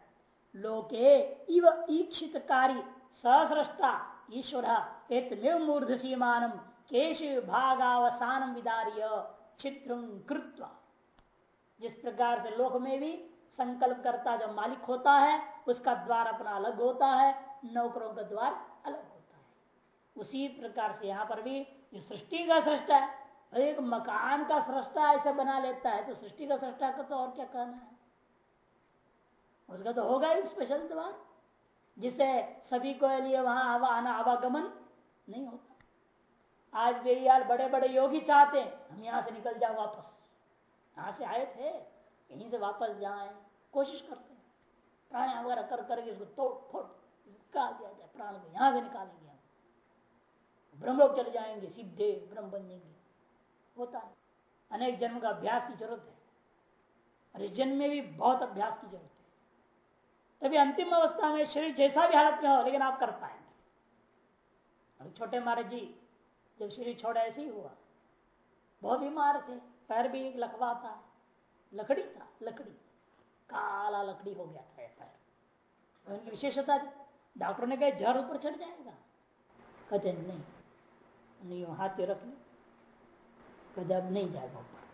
लोके इव ईक्षित कार्य सहस्रष्टा ईश्वर एक मूर्ध सीमान केश भागावसान विदार्य चित्र कृत्वा। जिस प्रकार से लोक में भी संकल्प करता जो मालिक होता है उसका द्वार अपना अलग होता है, नौकरों का द्वार अलग होता है। उसी प्रकार से यहाँ पर भी सृष्टि का सृष्टा है। एक मकान का सृष्टा ऐसे बना लेता है तो सृष्टि का सृष्टा का तो और क्या कहना है? उसका तो होगा एक स्पेशल द्वार, जिससे सभी को लिए वहाँ आवा, आना, आवागमन नहीं होता। आज भी यार बड़े बड़े योगी चाहते हैं, हम यहाँ से निकल जाए वापस। यहाँ से आए थे, यहीं से वापस जाए, कोशिश करते प्राणायाम वगैरह कर करके इसको तोड़ फोड़ निकाल दिया जाए, प्राण को यहाँ से निकालेंगे हम। ब्रह्मलोक चले जाएँगे, सीधे ब्रह्म बन जाएँगे होता है अनेक जन्म का अभ्यास की ज़रूरत है। और इस जन्म में भी बहुत अभ्यास की ज़रूरत है। तभी अंतिम अवस्था में शरीर जैसा भी हालत में हो, लेकिन आप कर पाएँगे। और छोटे महाराज जी, जब शरीर छोड़ा ऐसे ही हुआ। बहुत बीमार थे। पैर भी एक लखवा था, लकड़ी था, लकड़ी। काला लकड़ी हो गया था पैर उनकी विशेषता डॉक्टर ने कहा जड़ ऊपर चढ़ जाएगा? कहते नहीं। नहीं हाथ रख ले कहते अब नहीं जाएगा ऊपर।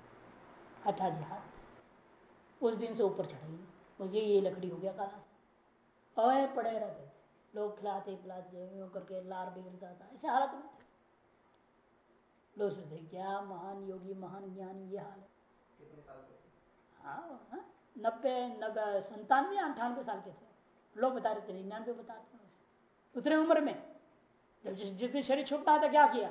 हटा दिया हाथ। उस दिन से ऊपर चढ़ेगी मुझे ये लकड़ी हो गया काला। अवय पड़े रहते लोग खिलाते पिलाते करके लार बिगड़ता था। ऐसे हालत में लोग सोचते क्या महान योगी महान ज्ञानी ये हाल है? हाँ, हाँ। नब्बे नब्बे संतानवे अंठानवे साल के थे। लोग बता रहे थे निन्यानवे बताते हैं। उतने उम्र में, जब जिस दिन शरीर छूटना था, क्या किया?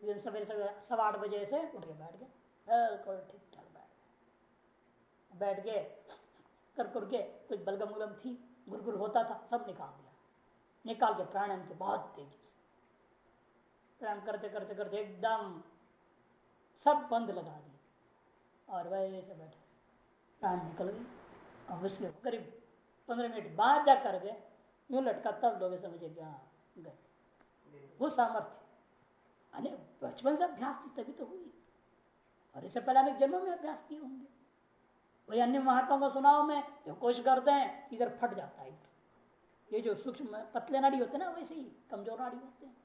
सवेरे सवेरे, सवा आठ बजे से उठ के बैठ गए। बिल्कुल ठीक ठाक बैठ बैठ गए कर कर के, कुछ बलगम उलगम थी, गुरगुर होता था, सब निकाल दिया। निकाल के प्राणायाम के बहुत तेज़ी से। प्राणायाम करते करते करते एकदम सब बंद लगा दिए। और वैसे बैठे। प्राण निकल गई। अब उसके करीब पंद्रह मिनट बाद जा कर गए यूँ लटका तब लोग समझे क्या गए। वो सामर्थ्य। अरे, बचपन से अभ्यास थी, तभी तो हुई। और इससे पहले अनेक जन्मों में अभ्यास किए होंगे। वही अन्य महात्मा को सुनाओ में, जो कोशिश करते हैं इधर फट जाता है। ये जो सूक्ष्म पतले नाड़ी होते हैं ना, वैसे ही कमज़ोर नाड़ी होते हैं।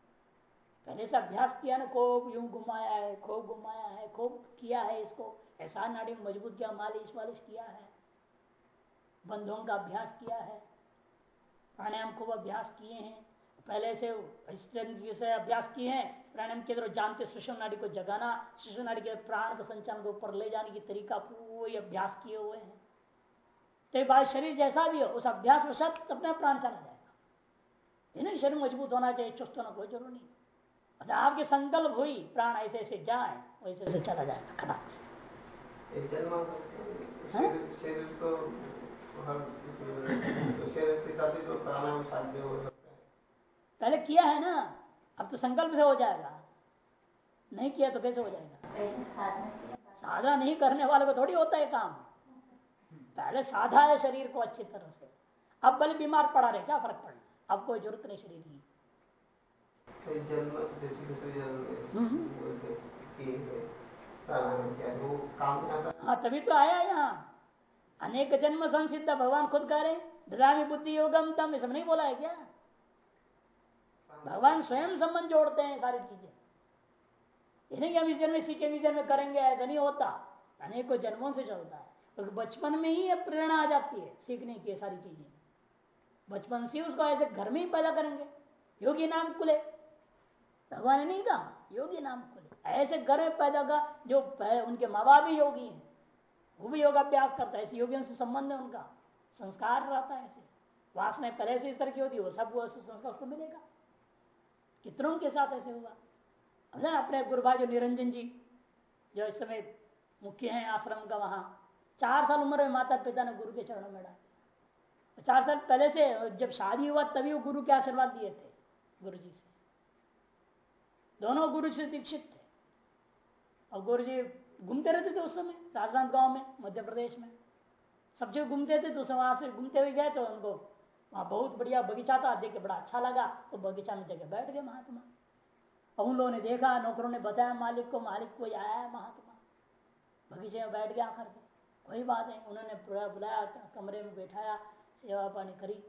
पहले से अभ्यास किया ना, खूब यूँ घुमाया है, खूब घुमाया है, खूब किया है इसको। ऐसा नाड़ी मज़बूत किया, मालिश वालिश किया है। बंधों का अभ्यास किया है। प्राणायाम खूब अभ्यास किए हैं। पहले से से अभ्यास किए हैं। प्राणायाम के अंदर जानते सुषम नाड़ी को जगाना, सुषम नाड़ी के प्राण का संचालन को ऊपर ले जाने की तरीका पूरी अभ्यास किए हुए हैं। तो बाद शरीर जैसा भी हो, उस अभ्यास वशत अपना प्राण चला जाएगा। नहीं शरीर मज़बूत होना चाहिए, चुस्त होना कोई ज़रूरी नहीं। आपके संकल्प हुई प्राण ऐसे ऐसे जाए वैसे ऐसे चला जाएगा खटाक है? पहले किया है ना अब तो संकल्प से हो जाएगा। नहीं किया तो कैसे हो जाएगा? साधा नहीं करने वाले को थोड़ी होता है काम। पहले साधा है शरीर को अच्छी तरह से। अब भले बीमार पड़ा रहे क्या फ़र्क पड़ना अब कोई ज़रूरत नहीं शरीर की। हाँ तभी तो आया यहाँ। अनेक जन्म संसिद्ध भगवान खुद कह रहे ददामी बुद्धि योगम तम ये सब नहीं बोला है क्या? भगवान स्वयं संबंध जोड़ते हैं सारी चीज़ें। ये नहीं कि हम इस जन्म सीखे इस जन्म करेंगे ऐसा नहीं होता। अनेकों जन्मों से चलता है। तो बचपन में ही प्रेरणा आ जाती है सीखने की सारी चीज़ें। बचपन से उसको ऐसे घर में ही पैदा करेंगे। योगी नाम कुले। भगवान ने नहीं कहा योगी नाम कुले ऐसे घर में पैदा का जो उनके माँ बाप भी योगी हैं। वो भी योगाभ्यास करता है, ऐसे योगियों से संबंध है उनका। संस्कार रहता है ऐसे। वासना पहले से इस तरह की होती है, वो सब वो संस्कार उसको मिलेगा। कितनों के साथ ऐसे हुआ? ना अपने गुरुभाई जो निरंजन जी, जो इस समय मुख्य है आश्रम का वहाँ, चार साल उम्र में माता पिता ने गुरु के चरणों में डाल। चार साल पहले से, जब शादी हुआ, तभी वो गुरु के आशीर्वाद दिए थे गुरु जी से। दोनों गुरु से दीक्षित थे। और गुरु जी घूमते रहते थे उस समय राजनांद गाँव में, मध्य प्रदेश में। सब जगह घूमते थे तो उस वहाँ से घूमते हुए गए तो उनको वहाँ बहुत बढ़िया बगीचा था, देख के बड़ा अच्छा लगा। तो बगीचा में जगह बैठ गए महात्मा। और उन लोगों ने देखा, नौकरों ने बताया, मालिक को मालिक को आया महात्मा? बगीचे में बैठ गया आकर कोई बात नहीं, उन्होंने पूरा बुलाया, कमरे में बैठाया, सेवा पानी करी।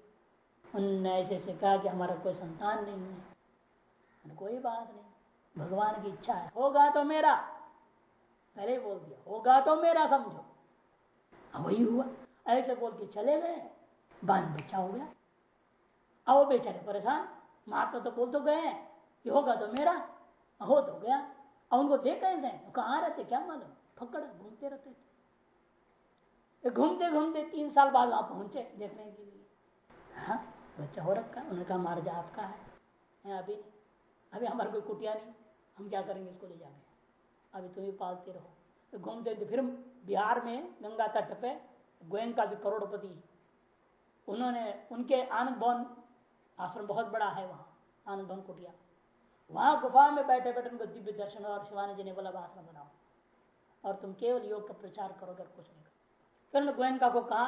उन्होंने ऐसे ऐसे कहा कि हमारा कोई संतान नहीं है। कोई बात नहीं। भगवान की इच्छा है। होगा तो मेरा। पहले बोल दिया। होगा तो मेरा, समझो। अब वही हुआ। ऐसे बोल के चले गए। बाँध बच्चा हो गया। अब बेचारे, परेशान। माता तो बोल तो गए कि होगा तो मेरा। हो तो गया। अब उनको देख कैसे कहाँ रहते क्या मालूम? फकड़ घूमते रहते थे। घूमते घूमते तीन साल बाद वहाँ पहुँचे देखने के लिए। हाँ बच्चा हो रखा उन्होंने कहा मार जा आपका है। अभी अभी हमारे कोई कुटिया नहीं। हम क्या करेंगे इसको ले जाके? अभी तुम ही पालते रहो। तो घूमते फिर बिहार में गंगा तट पे गोयंका भी करोड़पति उन्होंने, उनके आनंद भवन आश्रम बहुत बड़ा है वहाँ, आनंद भवन कुटिया। वहाँ गुफा में बैठे बैठे उनको दिव्य दर्शन और शिवानी जी ने बोला आश्रम बनाओ। और तुम केवल योग का प्रचार करो, अगर कुछ नहीं करो। फिर उन्होंने गोयंका को कहा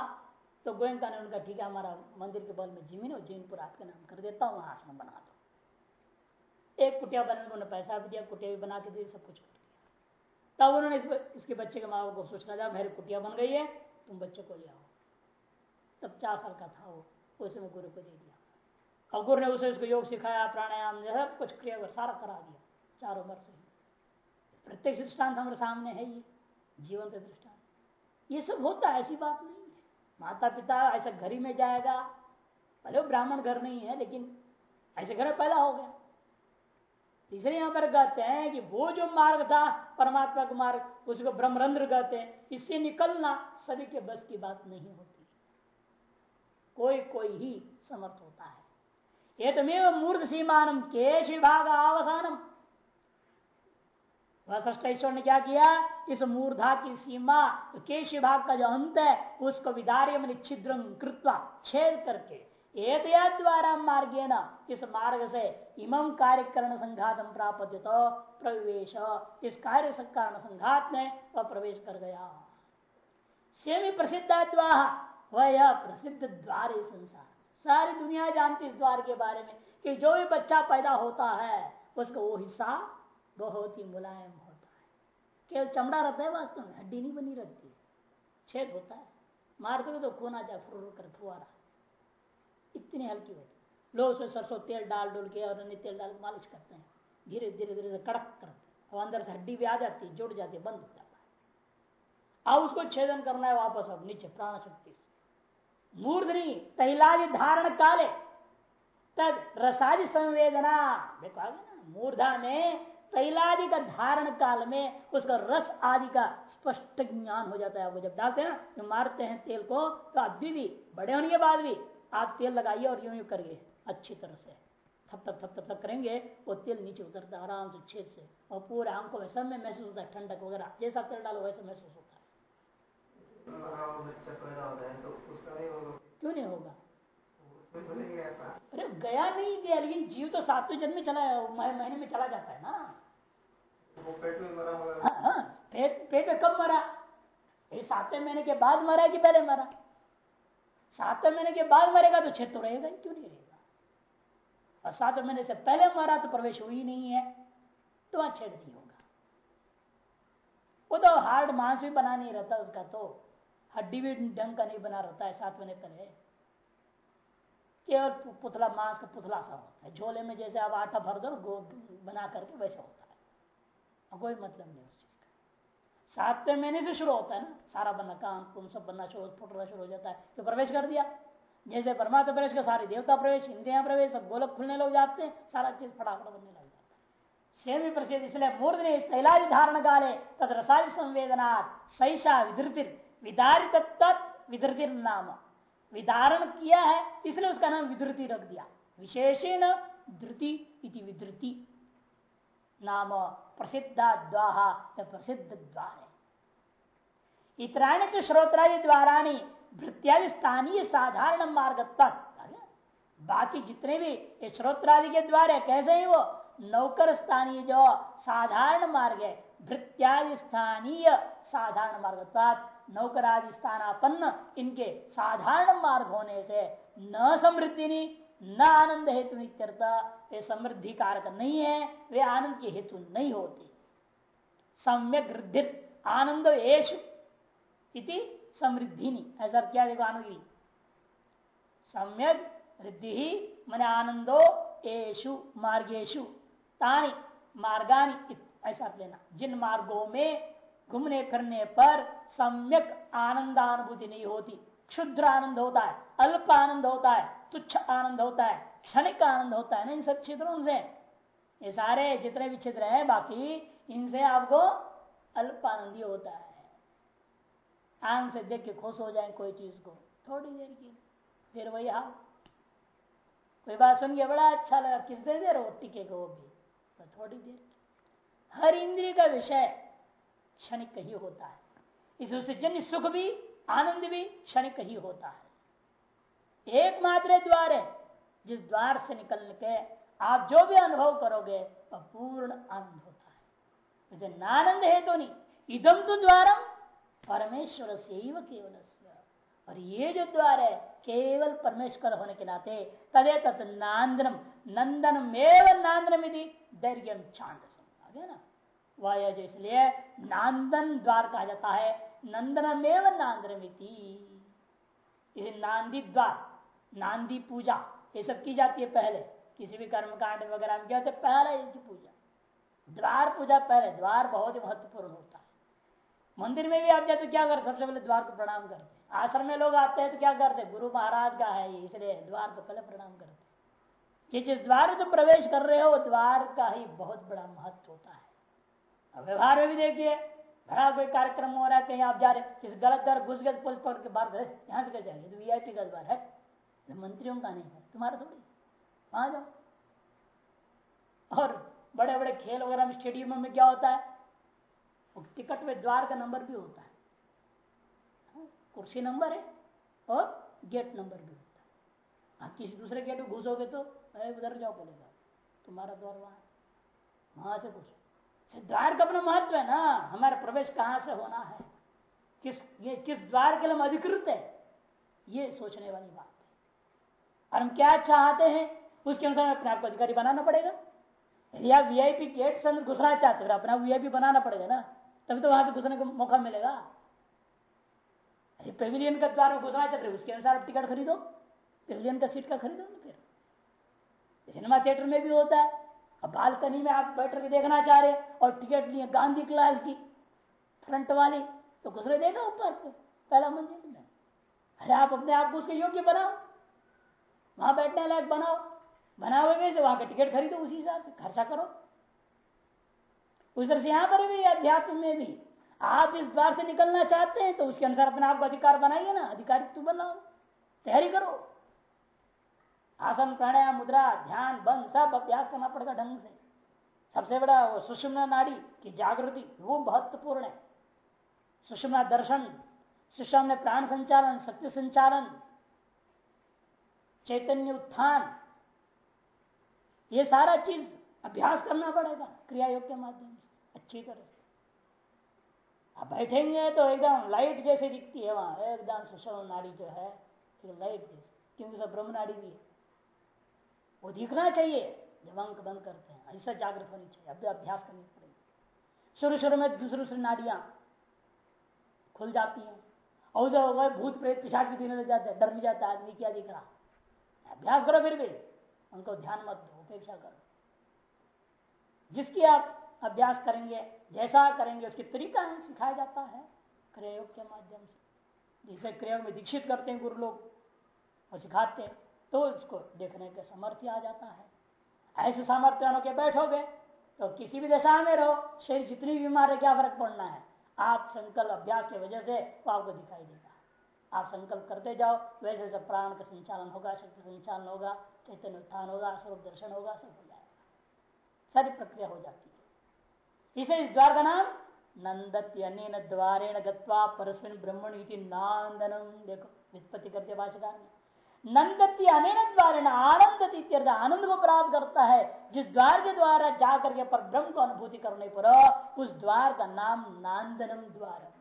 तो गोयंका ने उनका, ठीक है, हमारा मंदिर के बल में ज़मीन और जैनपुर आपके नाम कर देता हूँ, वहाँ आश्रम बना दो। एक कुटिया बनाने को पैसा भी दिया कुटिया भी बना के दिए सब कुछ तब उन्होंने इस, इसके बच्चे के माँ बाप को सोचना था मेरी कुटिया बन गई है तुम बच्चे को ले आओ। तब चार साल का था वो उसे मैं गुरु को दे दिया। और गुरु ने उसे उसको योग सिखाया प्राणायाम सब कुछ क्रिया सारा करा दिया चार उम्र से प्रत्येक दृष्टांत हमारे सामने है ये जीवन का दृष्टांत। ये सब होता है ऐसी बात नहीं है। माता पिता ऐसा घर ही में जाएगा भले ब्राह्मण घर नहीं है लेकिन ऐसे घर पैदा हो गया। इसलिए यहाँ पर कहते हैं कि वो जो मार्ग था, परमात्मा का मार्ग, उसको ब्रह्मरंध्र कहते हैं। इससे निकलना सभी के बस की बात नहीं होती। कोई कोई ही समर्थ होता है। ये तो मेव मूर्त सीमानम केश विभाग अवसानम ईश्वर ने क्या किया? इस मूर्धा की सीमा तो केश विभाग का जो अंत है, उसको विदार्य छिद्र कृत्वा छेद करके द्वारा मार्गेण इस मार्ग से इमं कार्यकरण संघात प्राप्त तो प्रवेश। इस कार्य कारण संघात में वह प्रवेश कर गया। सेमी प्रसिद्ध वह यह प्रसिद्ध द्वार संसार। सारी दुनिया जानती इस द्वार के बारे में कि जो भी बच्चा पैदा होता है, उसका वो हिस्सा बहुत ही मुलायम होता है। केवल चमड़ा रहता है वास्तव में, हड्डी नहीं बनी रहती। छेद होता है। मार दोगे तो खून आ जाए फुर कर फुआरा इतनी हल्की होती लोग उसमें सरसों तेल डाल डुल के और अन्य तेल डाल मालिश करते हैं। धीरे धीरे धीरे से कड़क करते और अंदर से हड्डी भी आ जाती है, जुड़ जाती है, बंद हो जाता है। अब उसको छेदन करना है वापस अब नीचे प्राण शक्ति से। मूर्धनी, तैलादि धारण काले, तद रसादि संवेदना। देखो आगे ना, मूर्धा में तैलादि का धारण काल में उसका रस आदि का स्पष्ट ज्ञान हो जाता है। आपको जब डालते हैं ना, जो मारते हैं तेल को तो अभी भी, बड़े होने के बाद भी आप तेल लगाइए और यूँ यूँ करिए अच्छी तरह से। थप थप थप थप थप करेंगे वो तेल नीचे उतरता आराम से छेद से और पूरे आँखों में सब में महसूस होता है ठंडक वगैरह जैसा तेल डालो वैसा महसूस होता है। है तो क्यों नहीं होगा? अरे गया नहीं गया लेकिन जीव तो सातवें जन्म में चला महीने में चला जाता है ना। वो पेट में मरा हाँ, हाँ, पेट पेट में कब मरा? सातवें महीने के बाद मरा कि पहले मरा? सातवें महीने के बाद मरेगा तो छेद तो रहेगा क्यों नहीं रहेगा? और सातवें महीने से पहले मरा तो प्रवेश हुई नहीं है तो वहाँ छेद नहीं होगा। वो तो हार्ड मांस भी बना नहीं रहता उसका तो। हड्डी भी ढंग का नहीं बना रहता है सात महीने पहले। केवल पुतला मांस का पुतला सा होता है। झोले में जैसे आप आटा भर दो बना करके वैसा होता है। कोई मतलब नहीं उस चीज़ का सातवें महीने से शुरू होता है ना, सारा बनना काम कुम सब बनना शुरू फुटना शुरू हो जाता है तो प्रवेश कर दिया। जैसे परमात्मा प्रवेश का, सारे देवता प्रवेश इंद्रिया प्रवेश, सब गोलक खुलने लग जाते हैं, सारा चीज़ फटाफट बनने लग जाता है। सेमी प्रसिद्ध, इसलिए मूर्ध ने तैलादि धारण काले तद रसादि संवेदना सैषा विधृतिर विदारित तत् विधृतिर नाम विदारण किया है, इसलिए उसका नाम विधृति रख दिया। विशेषण धृति इति विधृति। नाम प्रसिद्धा द्वाहा प्रसिद्ध द्वार है। इतराणी तो श्रोत्रादि द्वाराणी भृत्यादि स्थानीय साधारण मार्ग बाकी जितने भी श्रोत्रादि के द्वार है, कैसे ही वो? नौकर स्थानीय जो साधारण मार्ग है, भृत्यादि स्थानीय साधारण मार्ग तक, नौकरादि स्थानापन्न इनके साधारण मार्ग होने से न समृद्धि न आनंद हेतु नित्यर्थ वे समृद्धि कारक नहीं है, वे आनंद के हेतु नहीं होते। सम्यक वृद्धि आनंद एशु इति समृद्धि नहीं ऐसा क्या देखो आनंद सम्यक वृद्धि ही मन आनंदो एशु मार्गेशु तानी, मार्गानी ऐसा लेना। जिन मार्गों में घूमने फिरने पर सम्यक आनंदानुभूति नहीं होती, क्षुद्र आनंद होता है, अल्प आनंद होता है तुच्छ आनंद होता है, क्षणिक आनंद होता है ना इन सब क्षेत्रों से। ये सारे जितने भी क्षेत्र हैं, बाकी इनसे आपको अल्प आनंद होता है। आँख से देख के खुश हो जाए कोई चीज़ को। थोड़ी देर की फिर वही हाल। कोई बात सुन के बड़ा अच्छा लगा। किस दे देर वो टिके को वो भी तो थोड़ी देर हर इंद्रिय का विषय क्षणिक ही होता है। इस उससे जन्य सुख भी, आनंद भी क्षणिक ही होता है। एकमात्र द्वार है, जिस द्वार से निकल के आप जो भी अनुभव करोगे, वह पूर्ण आनंद होता है। जैसे नानंद है तो नहीं इदम तो द्वारम, परमेश्वर से केवल और ये जो द्वार है, केवल परमेश्वर होने के नाते, तदे तत् नांदनम, नंदनम एवं नांदनम यदि दैर्घ्यम चाँद आगे ना? वह जो इसलिए नांदन द्वार कहा जाता है, नंदनम एवं इसे नांदी द्वार। नांदी पूजा, ये सब की जाती है पहले। किसी भी कर्म कांड वगैरह में क्या होता है पहले इसकी पूजा। द्वार पूजा पहले, द्वार बहुत ही महत्वपूर्ण होता है। मंदिर में भी आप जाते क्या करते सबसे पहले द्वार को प्रणाम करते आश्रम में लोग आते हैं तो क्या करते गुरु महाराज का है, इसलिए द्वार को पहले प्रणाम करते कि जिस द्वार में तुम प्रवेश कर रहे हो, द्वार का ही बहुत बड़ा महत्व होता है। व्यवहार में भी देखिए, भरा कोई कार्यक्रम हो रहा है, कहीं आप जा रहे किसी गलत द्वार घुस गए, पुलिस पकड़ के बाहर यहाँ से कैसे तो वीआईपी का द्वार है। ये मंत्रियों का नहीं है तुम्हारा थोड़ी। वहाँ जाओ। और बड़े बड़े खेल वगैरह में स्टेडियम में क्या होता है? टिकट में द्वार का नंबर भी होता है। कुर्सी नंबर है और गेट नंबर भी होता है। आप किसी दूसरे गेट में घुसोगे तो उधर जाओ बोलेगा तुम्हारा द्वार वहाँ। वहाँ से घुसो। से द्वार का अपना महत्व है ना। हमारा प्रवेश कहाँ से होना है? किस, ये किस द्वार के लिए हम अधिकृत है? ये सोचने वाली बात। और हम क्या चाहते हैं? उसके अनुसार अपने आप को अधिकारी बनाना पड़ेगा। यदि आप वीआईपी गेट से घुसना चाहते हो अपना वीआईपी बनाना पड़ेगा ना। तभी तो वहाँ से घुसने का मौका मिलेगा। पेविलियन का द्वार में घुसना चाहते रहे उसके अनुसार आप टिकट खरीदो। पेविलियन का सीट का खरीदो ना फिर सिनेमा थिएटर में भी होता है। अब बालकनी में आप बैठ के देखना चाह रहे और टिकट लिए गांधी क्लास की फ्रंट वाली तो घुस रहे देगा ऊपर पहला मंजिल में। अरे आप अपने आप को उसके योग्य बनाओ। वहाँ बैठने लायक बनाओ। बनाओ में से वहाँ का टिकट खरीदो उसी हिसाब से। खर्चा करो। उस तरह से यहाँ पर भी, अध्यात्म में भी। आप इस द्वार से निकलना चाहते हैं तो उसके अनुसार अपने आप को अधिकार बनाइए ना। अधिकारित्व तो बनाओ। तैयारी करो। आसन, प्राणायाम, मुद्रा, ध्यान, बंद, सब अभ्यास करना पड़ेगा ढंग से। सबसे बड़ा वो सुषमना नाड़ी की जागृति, वो महत्वपूर्ण है। सुषमना दर्शन सुषम प्राण संचालन शक्ति संचालन चैतन्य उत्थान। ये सारा चीज़ अभ्यास करना पड़ेगा क्रिया योग के माध्यम से। अच्छी तरह से। अब बैठेंगे तो एकदम लाइट जैसे दिखती है वहाँ, एकदम सुषम नाड़ी जो है लाइट जैसे, क्योंकि सब ब्रह्म नाड़ी भी है। वो दिखना चाहिए, जब अंक बंद करते हैं, ऐसा जागृत होनी चाहिए अभी अभ्यास करनी पड़ेगी। शुरू शुरू में दूसरी दूसरी नाड़ियाँ खुल जाती हैं। और जो भूत प्रेत पिछाड़ भी दिने लग जाते हैं, डर भी जाता है, आदमी क्या दिख रहा? अभ्यास करो फिर भी। उनको ध्यान मत दो, उपेक्षा करो। जिसकी आप अभ्यास करेंगे, जैसा करेंगे, उसके तरीका है, सिखाया जाता है क्रियोग के माध्यम से। जिसे क्रियोग में दीक्षित करते हैं गुरु लोग और सिखाते हैं तो उसको देखने के सामर्थ्य आ जाता है। ऐसे सामर्थ्य होके बैठोगे तो किसी भी दशा में रहो, शरीर जितनी बीमार है, क्या फ़र्क पड़ना है? आप संकल्प अभ्यास की वजह से वो आपको दिखाई देगा। आप संकल्प करते जाओ, वैसे वैसे प्राण का संचालन होगा, शक्ति संचालन होगा, चैतन्य उत्थान होगा, स्वरूप दर्शन होगा, सब हो जाएगा। सारी प्रक्रिया हो जाती है। इसे इस द्वार का नाम नंदत्यन द्वारेण गत्वा परस्मिन ब्रह्मण नांदनम देखो वित्पत्ति करते भाषाकार में नंदती अनेन द्वार आनंद आनंद को प्राप्त करता है। जिस द्वार के द्वारा जाकर के पर ब्रह्म को अनुभूति करने पर, उस द्वार का नाम नांदनम द्वार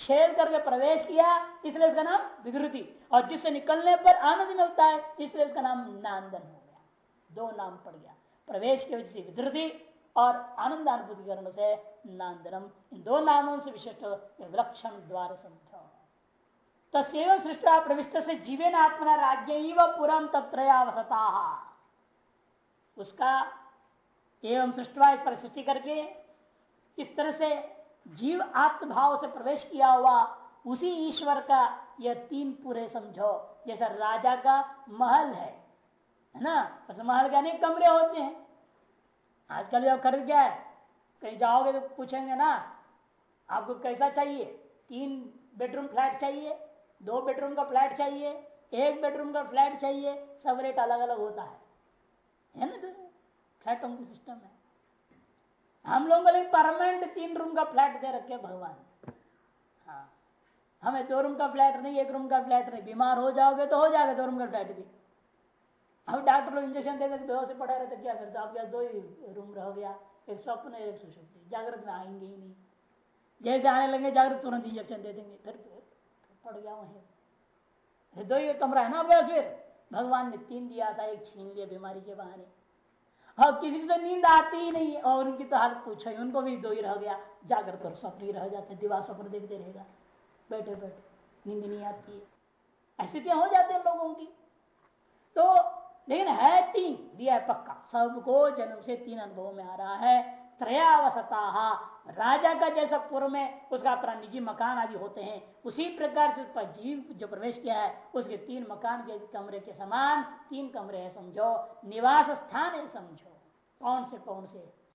छेद करके प्रवेश किया, इसलिए इसका नाम विकृति। और जिससे निकलने पर आनंद मिलता है, इसलिए इसका नाम नांदन हो गया। दो नाम पड़ गया। प्रवेश के वजह से विधृति और आनंद अनुभूति करने से नांदनम। इन दो नामों से विशिष्ट विलक्षण द्वार समझो तस्व सृष्टा प्रविष्ट से जीवन आत्मना राज्य पुरम तत्रयावसता। उसका एवं सृष्टवा इस पर सृष्टि करके इस तरह से जीव आत्मभाव से प्रवेश किया हुआ उसी ईश्वर का यह तीन पूरे समझो, जैसा राजा का महल है है ना? उस महल के अनेक कमरे होते हैं। आजकल यह कर क्या है कहीं जाओगे तो पूछेंगे ना, आपको कैसा चाहिए? तीन बेडरूम फ्लैट चाहिए, दो बेडरूम का फ्लैट चाहिए, एक बेडरूम का फ्लैट चाहिए, सब रेट अलग अलग होता है। है ना? फ्लैटों की सिस्टम है। हम लोगों को परमानेंट तीन रूम का फ्लैट दे रखे भगवान। हाँ। हमें दो रूम का फ्लैट नहीं, एक रूम का फ्लैट नहीं। बीमार हो जाओगे तो हो जाएगा दो रूम का फ्लैट भी। हम डॉक्टर लोग इंजेक्शन देकर बेहोश पड़ा रहते क्या करते आपके दो ही रूम रह गया। एक स्वप्न, एक सुशुक्ति जागृत में आएँगे ही नहीं। जैसे आने लगे, जागृत तुरंत इंजेक्शन दे देंगे। फिर पड़ गया वहीं। दो ही कमरा है ना अभ्यास फिर। भगवान ने तीन दिया था, एक छीन लिया बीमारी के बहाने। हाँ किसी को तो नींद आती ही नहीं और उनकी तो हालत पूछो ही। उनको भी दो ही रह गया। जाकर कर स्वप्न ही रह जाते दीवार स्वप्न देखते रहेगा। बैठे बैठे। नींद नहीं आती है। ऐसे क्या हो जाते हैं लोगों की? तो लेकिन है तीन। दिया है पक्का। सबको जन्म से तीन अनुभव में आ रहा है। त्रयावसता। राजा का जैसा पूर्व में उसका अपना निजी मकान आदि होते हैं, उसी प्रकार से उसका जीव जो प्रवेश किया है, उसके तीन मकान के कमरे के समान, तीन कमरे है, समझो। निवास स्थान है, समझो। कौन से कौन से?